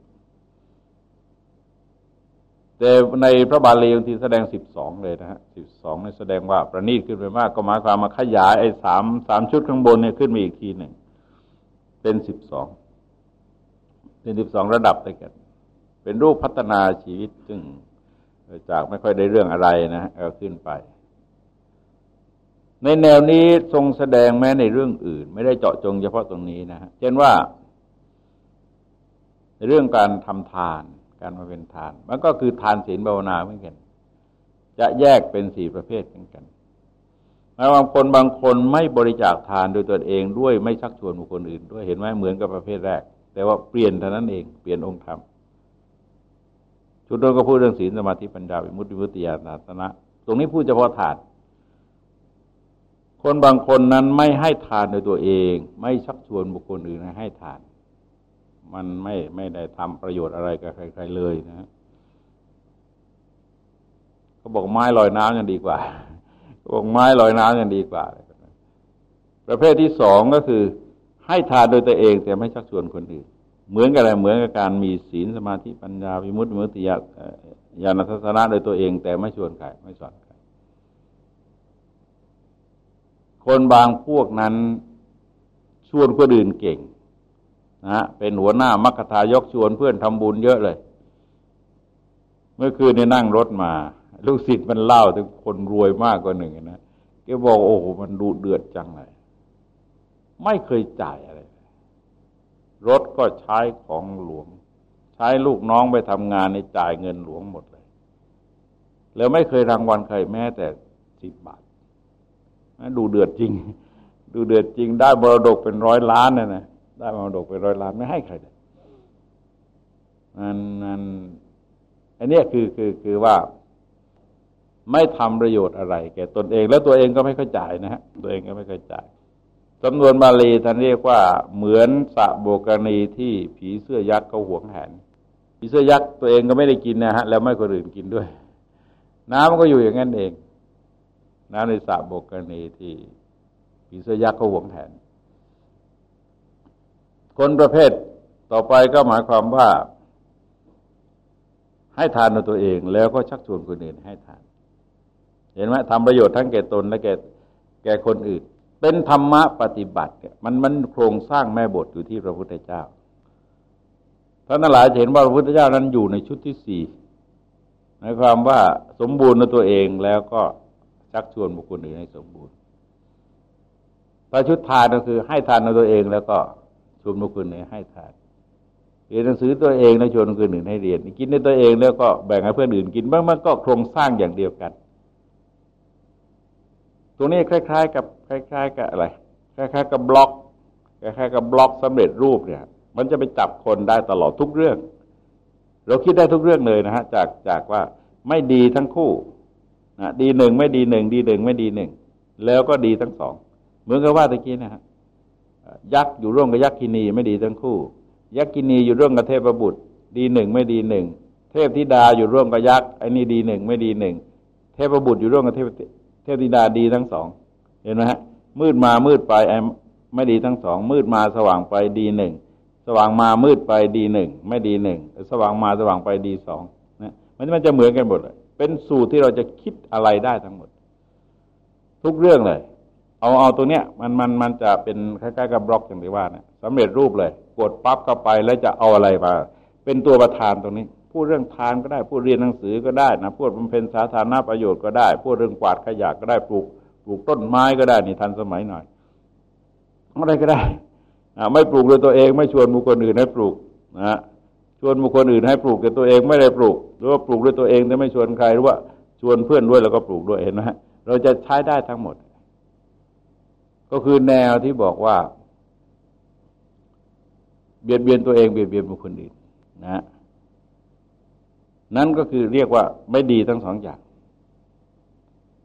S1: แต่ในพระบาลีบางทีแสดงสิบสองเลยนะฮะสิบสองนี่แสดงว่าประณีตขึ้นไปมากก็หมายความมาขยายไอ้สามสามชุดข้างบนเนี่ยขึ้นมาอีกทีหนึ่งเป็นสิบสองเป็นสิบสองระดับไปกัน เป็นรูปพัฒนาชีวิตซึ่งจากไม่ค่อยได้เรื่องอะไรนะก็ขึ้นไป ในแนวนี้ทรงแสดงแม้ในเรื่องอื่น ไม่ได้เจาะจงเฉพาะตรงนี้นะฮะเช่นว่าในเรื่องการทำทาน การมาเป็นทาน มันก็คือทานศีลภาวนาเหมือนกัน จะแยกเป็นสี่ประเภทเหมือนกันหมายว่าคนบางคนไม่บริจาคทานโดยตัวเองด้วยไม่ชักชวนบุคคลอื่น ด้วยเห็นไหมเหมือนกับประเภทแรก แต่ว่าเปลี่ยนเท่านั้นเองเปลี่ยนองค์ธรรมชุดโดนก็พูดเรื่องศีลสมาธิปัญญาวิมุตติวิทยาศาสนะ ตรงนี้พูดเฉพาะทาน คนบางคนนั้นไม่ให้ทานโดยตัวเอง ไม่ชักชวนบุคคลอื่นให้ทาน มันไม่ไม่ได้ทำประโยชน์อะไรกับใคร ๆเลยนะเขาบอกไม้ลอยน้ำยังดีกว่าเขาบอกไม้ลอยน้ำยังดีกว่า ประเภทที่สองก็คือ ให้ทานโดยตัวเอง แต่ไม่ชักชวนคนอื่น เหมือนกันอะไรเหมือนกับการมีศีลสมาธิปัญญาวิมุตติมุติยญาณทัศนะโดยตัวเอง แต่ไม่ชวนใครไม่สอนค คนบางพวกนั้นชวนคนอื่นเก่งนะเป็นหัวหน้ามัคคทายกชวนเพื่อนทำบุญเยอะเลย เมื่อคืนนี่นั่งรถมา ลูกศิษย์มันเล่าถึงคนรวยมากกว่าหนึ่งนะแกบอกโอ้โหมันดูเดือดจังเลย ไม่เคยจ่ายอะไร รถก็ใช้ของหลวง ใช้ลูกน้องไปทำงานในจ่ายเงินหลวงหมดเลย แล้วไม่เคยรางวัลใครแม้แต่สิบบาท ดูเดือดจริง ดูเดือดจริง ได้มรดกเป็นร้อยล้านนะนะได้มรดกเป็นร้อยล้านไม่ให้ใครเลยนั่นนั่นอันนี้คือคือคือว่า ไม่ทำประโยชน์อะไร แก่ตนเอง แล้วตัวเองก็ไม่เข้าใจนะฮะตัวเองก็ไม่เข้าใจจำนวนบาลีท่านเรียกว่า เหมือนสะโบกณีที่ผีเสื้อยักษ์เขาหวงแหนผีเสื้อยักษ์ตัวเองก็ไม่ได้กินนะฮะแล้วไม่คนอื่นกินด้วย น้ำมันก็อยู่อย่างนั้นเอง น้ำในสระโบกรณีที่ผีเสื้อยักษ์เขาหวงแหน คนประเภทต่อไปก็หมายความว่า ให้ทานในตัวเองแล้วก็ชักชวนคนอื่นให้ทาน เห็นไหมทำประโยชน์ทั้งแก่ตนและแก่แก่คนอื่น เป็นธรรมะปฏิบัติมันมันโครงสร้างแม่บทอยู่ที่พระพุทธเจ้าท่านหลายเห็นว่าพระพุทธเจ้านั้นอยู่ในชุดที่สี่หมายความว่าสมบูรณ์ในตัวเองแล้วก็ ชักชวนบุคคลอื่นให้สมบูรณ์พระชุดทานก็คือให้ทานในตัวเองแล้วก็ชวนบุคคลอื่นให้ทานเรียนหนังสือตัวเองแล้วชวนคนอื่นให้เรียน กินในตัวเองแล้วก็แบ่งให้เพื่อนอื่นกินบ้างมันก็โครงสร้างอย่างเดียวกัน ตรงนี้คล้าย ๆ กับคล้าย ๆ กับอะไรคล้ายๆ กับบล็อกคล้ายๆกับบล็อกสำเร็จรูปเนี่ย มันจะไปจับคนได้ตลอดทุกเรื่อง เราคิดได้ทุกเรื่องเลยนะฮะจากจากว่าไม่ดีทั้งคู่ นะดีหนึ่งไม่ดีหนึ่งดีหนึ่งไม่ดีหนึ่งแล้วก็ดีทั้งสองเหมือนกับว่าตะกี้นะฮะยักษ์อยู่ร่วมกับยักษ์กินีไม่ดีทั้งคู่ ยักษ์กินีอยู่ร่วมกับเทพบุตร ดีหนึ่งไม่ดีหนึ่งเทพธิดาอยู่ร่วมกับยักษ์ไอ้นี่ดีหนึ่งไม่ดีหนึ่งเทพบุตรอยู่ร่วมกับเทพเทพธิดาดีทั้งสองเห็นไหมฮะมืดมามืดไปไม่ดีทั้งสองมืดมาสว่างไปดีหนึ่งสว่างมามืดไปดีหนึ่งไม่ดีหนึ่งสว่างมาสว่างไปดีสองนะมันมันจะเหมือนกันหมดเลย เป็นสูตรที่เราจะคิดอะไรได้ทั้งหมด ทุกเรื่องเลย เอาเอาตัวเนี้ย มันมันมันจะเป็นคล้ายๆกับบล็อกอย่างที่ว่าเนะสำเร็จรูปเลย กดปั๊บเข้าไปแล้วจะเอาอะไรมา เป็นตัวประธานตรงนี้ พูดเรื่องทานก็ได้ พูดเรียนหนังสือก็ได้นะพูดบำเพ็ญสาธารณประโยชน์ก็ได้ พูดเรื่องกวาดขยะก็ได้ปลูกปลูกต้นไม้ก็ได้นี่ทันสมัยหน่อยอะไรก็ได้ไม่ปลูกโดยตัวเองไม่ชวนบุคคลอื่นให้ปลูกนะ ชวนบุคคลอื่นให้ปลูกแต่ตัวเองไม่ได้ปลูก หรือว่าปลูกด้วยตัวเองแต่ไม่ชวนใครหรือว่าชวนเพื่อนด้วยแล้วก็ปลูกด้วยเห็นไหมเราจะใช้ได้ทั้งหมด ก็คือแนวที่บอกว่า เบียดเบียนตัวเองเบียดเบียนบุคคลอื่นนะนั่นก็คือเรียกว่าไม่ดีทั้งสองอย่าง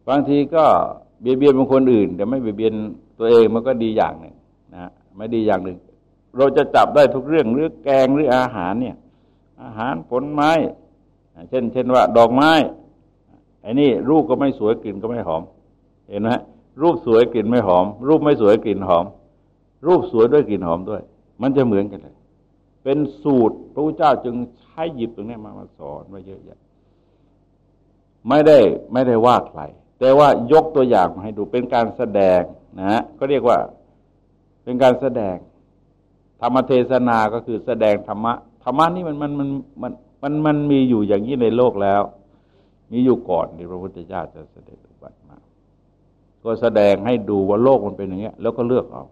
S1: บางทีก็เบียดเบียนบุคคลอื่น แต่ไม่เบียดเบียนตัวเองมันก็ดีอย่างหนึ่งนะไม่ดีอย่างหนึ่ง เราจะจับได้ทุกเรื่องหรือแกงหรืออาหารเนี่ย อาหารผลไม้ เช่น เช่นว่า ดอกไม้ไอ้นี่รูปก็ไม่สวยกลิ่นก็ไม่หอม เห็นไหมรูปสวยกลิ่นไม่หอม รูปไม่สวยกลิ่นหอม รูปสวยด้วยกลิ่นหอมด้วย มันจะเหมือนกันเลย เป็นสูตรพระพุทธเจ้าจึงใช้หยิบตรงนี้มามาสอนไว้เยอะแยะไม่ได้ไม่ได้ว่าใครแต่ว่ายกตัวอย่างมาให้ดูเป็นการแสดงนะฮะก็เรียกว่าเป็นการแสดง ธรรมเทศนาก็คือแสดงธรรมะ ธรรมะนี่มันมันมันมันมันมันมีอยู่อย่างนี้ในโลกแล้ว มีอยู่ก่อนที่พระพุทธเจ้าจะเสด็จอุบัติมา ก็แสดงให้ดูว่าโลกมันเป็นอย่างเงี้ย แล้วก็เลือกเอา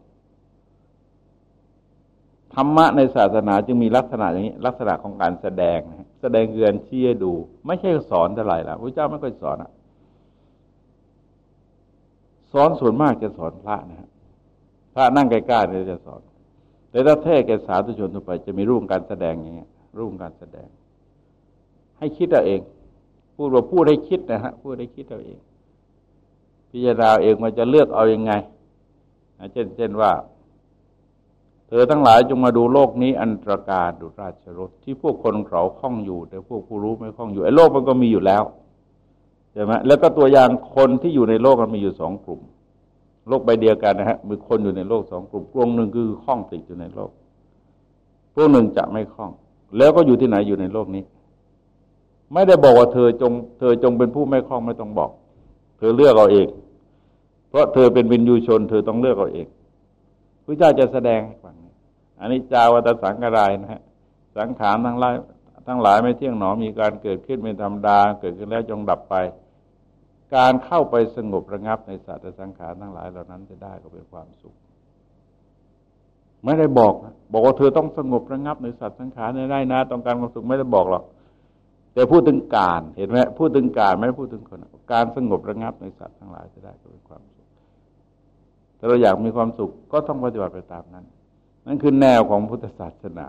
S1: ธรรมะในศาสนาจึงมีลักษณะอย่างนี้ ลักษณะของการแสดงแสดงเกือนชี้ให้ดู ไม่ใช่สอนเท่าไหร่ละพระเจ้าไม่ค่อยสอนอะสอนส่วนมากจะสอนพระนะฮะพระนั่งใกล้ๆเนี่ยจะสอน แต่ถ้าเทศแก่สาธุชนทั่วไป จะมีรูปการแสดงอย่างเงี้ยรูปการแสดง ให้คิดเอาเอง พูดว่าพูดให้คิดนะฮะพูดให้คิดเอาเอง พิจารณาเองว่าจะเลือกเอาอยัางไงเช่น เช่นว่า เธอทั้งหลายจงมาดูโลกนี้ อันตรการดุราชรถที่พวกคนเขาคล้องอยู่ แต่พวกผู้รู้ไม่คล้องอยู่ไอ้โลกมันก็มีอยู่แล้วใช่ไหมแล้วก็ตัวอย่างคนที่อยู่ในโลกมันมีอยู่สองกลุ่ม โลกใบเดียวกันนะฮะมีคนอยู่ในโลกสองกลุ่มกลุ่มหนึ่งคือคล้องติดอยู่ในโลกพวกหนึ่งจะไม่คล้อง แล้วก็อยู่ที่ไหนอยู่ในโลกนี้ ไม่ได้บอกว่าเธอจง เธอจงเป็นผู้ไม่คล้องไม่ต้องบอก เธอเลือกเอาเอง เพราะเธอเป็นวินยูชน เธอต้องเลือกเอาเองพระเจ้าจะแสดงให้ฟังอันนี้จาวัตสังกรายนะฮะสังขารทั้งหลายทั้งหลายไม่เที่ยงหนอมีการเกิดขึ้นเป็นธรรมดา เกิดขึ้นแล้วจงดับไป การเข้าไปสงบระงับในสัตว์สังขารทั้งหลายเหล่านั้นจะได้ก็เป็นความสุข ไม่ได้บอกบอกว่าเธอต้องสงบระงับในสัตว์สังขารได้นะ ต้องการความสุขไม่ได้บอกหรอกแต่พูดถึงการเห็นไหมพูดถึงการไม่ได้พูดถึงคนการสงบระงับในสัตว์ทั้งหลายจะได้ก็เป็นความสุขแต่เราอยากมีความสุขก็ต้องปฏิบัติไปตามนั้น นั่นคือแนวของพุทธศาสนา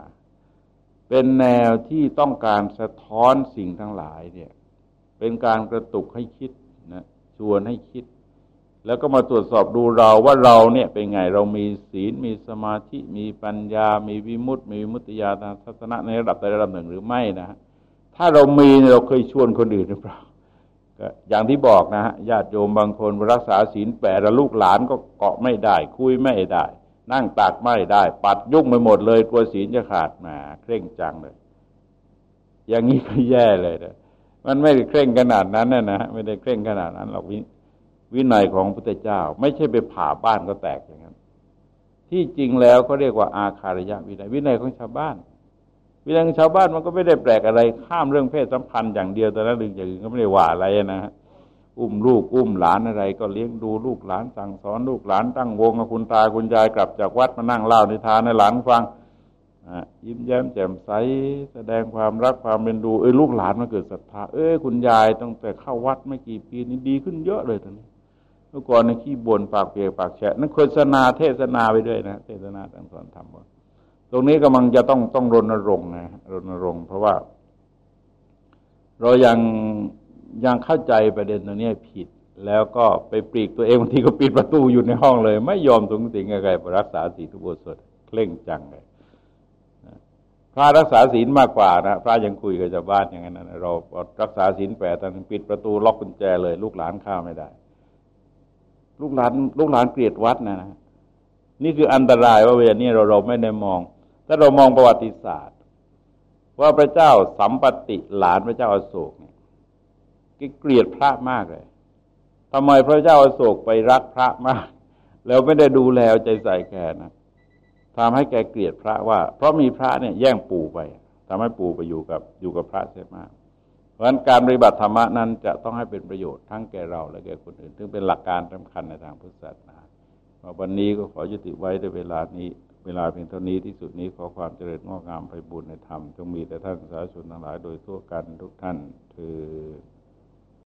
S1: เป็นแนวที่ต้องการสะท้อนสิ่งทั้งหลายเนี่ย เป็นการกระตุกให้คิด นะชวนให้คิด แล้วก็มาตรวจสอบดูเราว่าเราเนี่ยเป็นไงเรามีศีลมีสมาธิมีปัญญา มีวิมุตติมีวิมุตติญาณทัศนะในระดับใดระดับหนึ่งหรือไม่นะถ้าเรามีเราเคยชวนคนอื่นหรือเปล่าก็อย่างที่บอกนะฮะญาติโยมบางคนรักษาศีลแปดแล้วลูกหลานก็เกาะไม่ได้ คุยไม่ได้ นั่งตากไม่ได้ ปัดยุ่งไปหมดเลยกลัวศีลจะขาดมาเคร่งจังเลย อย่างนี้ก็แย่เลยนะ มันไม่ได้เคร่งขนาดนั้นนะนะไม่ได้เคร่งขนาดนั้นหรอกวิวินัยของพระพุทธเจ้า ไม่ใช่ไปผ่าบ้านก็แตกอย่างนั้นที่จริงแล้วก็เรียกว่าอาคารยะวินัยวินัยของชาวบ้าน วินัยของชาวบ้านมันก็ไม่ได้แปลกอะไรข้ามเรื่องเพศสัมพันธ์อย่างเดียวแต่ละเรื่องอย่างอื่นก็ไม่ได้ว่าอะไรนะฮะอุ้มลูกอุ้มหลานอะไร ก็เลี้ยงดูลูกหลานสั่งสอนลูกหลานตั้งวงกับคุณตาคุณยายกลับจากวัดมานั่งเล่านิทานให้หลานฟัง ยิ้มแย้มแจ่มใสแสดงความรักความเป็นดูเอ้ยลูกหลานมาเกิดศรัทธาเอ้ยคุณยายตั้งแต่เข้าวัดไม่กี่ปีนี้ดีขึ้นเยอะเลยตอนนี้เมื่อก่อนในขี้บ่นปากเปียกปากแฉะนั่นโฆษณาเทศนาไปด้วยนะเทศนาต่างสอนทำว่าตรงนี้กำลังจะต้องต้องรณรงค์นะรณรงค์เพราะว่า เรายังยังเข้าใจประเด็นตรงนี้ผิด แล้วก็ไปปลีกตัวเองบางทีก็ปิดประตูอยู่ในห้องเลย ไม่ยอมสูงสิงอะไรรักษาศีทุโบสถเคร่งจังเลย พระรักษาศีลมากกว่านะพระยังคุยกับชาวบ้านอย่างนั้นนะเรารักษาศีลแปดตอนปิดประตูล็อกกุญแจเลย ลูกหลานข้าไม่ได้ ลูกหลาน ลูกหลานเกลียดวัดนะนะนี่คืออันตรายว่าเวลานี้เราเราไม่ได้มอง ถ้าเรามองประวัติศาสตร์ ว่าพระเจ้าสัมปติหลานพระเจ้าอาโศกเนี่ยเกลียดพระมากเลยทำไมพระเจ้าอาโศกไปรักพระมาก แล้วไม่ได้ดูแลใจใส่แกนะ ทำให้แกเกลียดพระว่า เพราะมีพระเนี่ยแย่งปู่ไปทำให้ปู่ไปอยู่กับอยู่กับพระเสียมาก เพราะฉะนั้นการปฏิบัติธรรมนั้นจะต้องให้เป็นประโยชน์ทั้งแก่เราและแก่คนอื่น ซึ่งเป็นหลักการสำคัญในทางพุทธศาสนาวันนี้ก็ขอยุติไว้ในเวลานี้ เวลาเพียงเท่านี้ที่สุดนี้ขอความเจริญงอกงามไปบุญในธรรมจงมีแต่ท่านสาธุชนทั้งหลายโดยทั่วกันทุกท่านคือ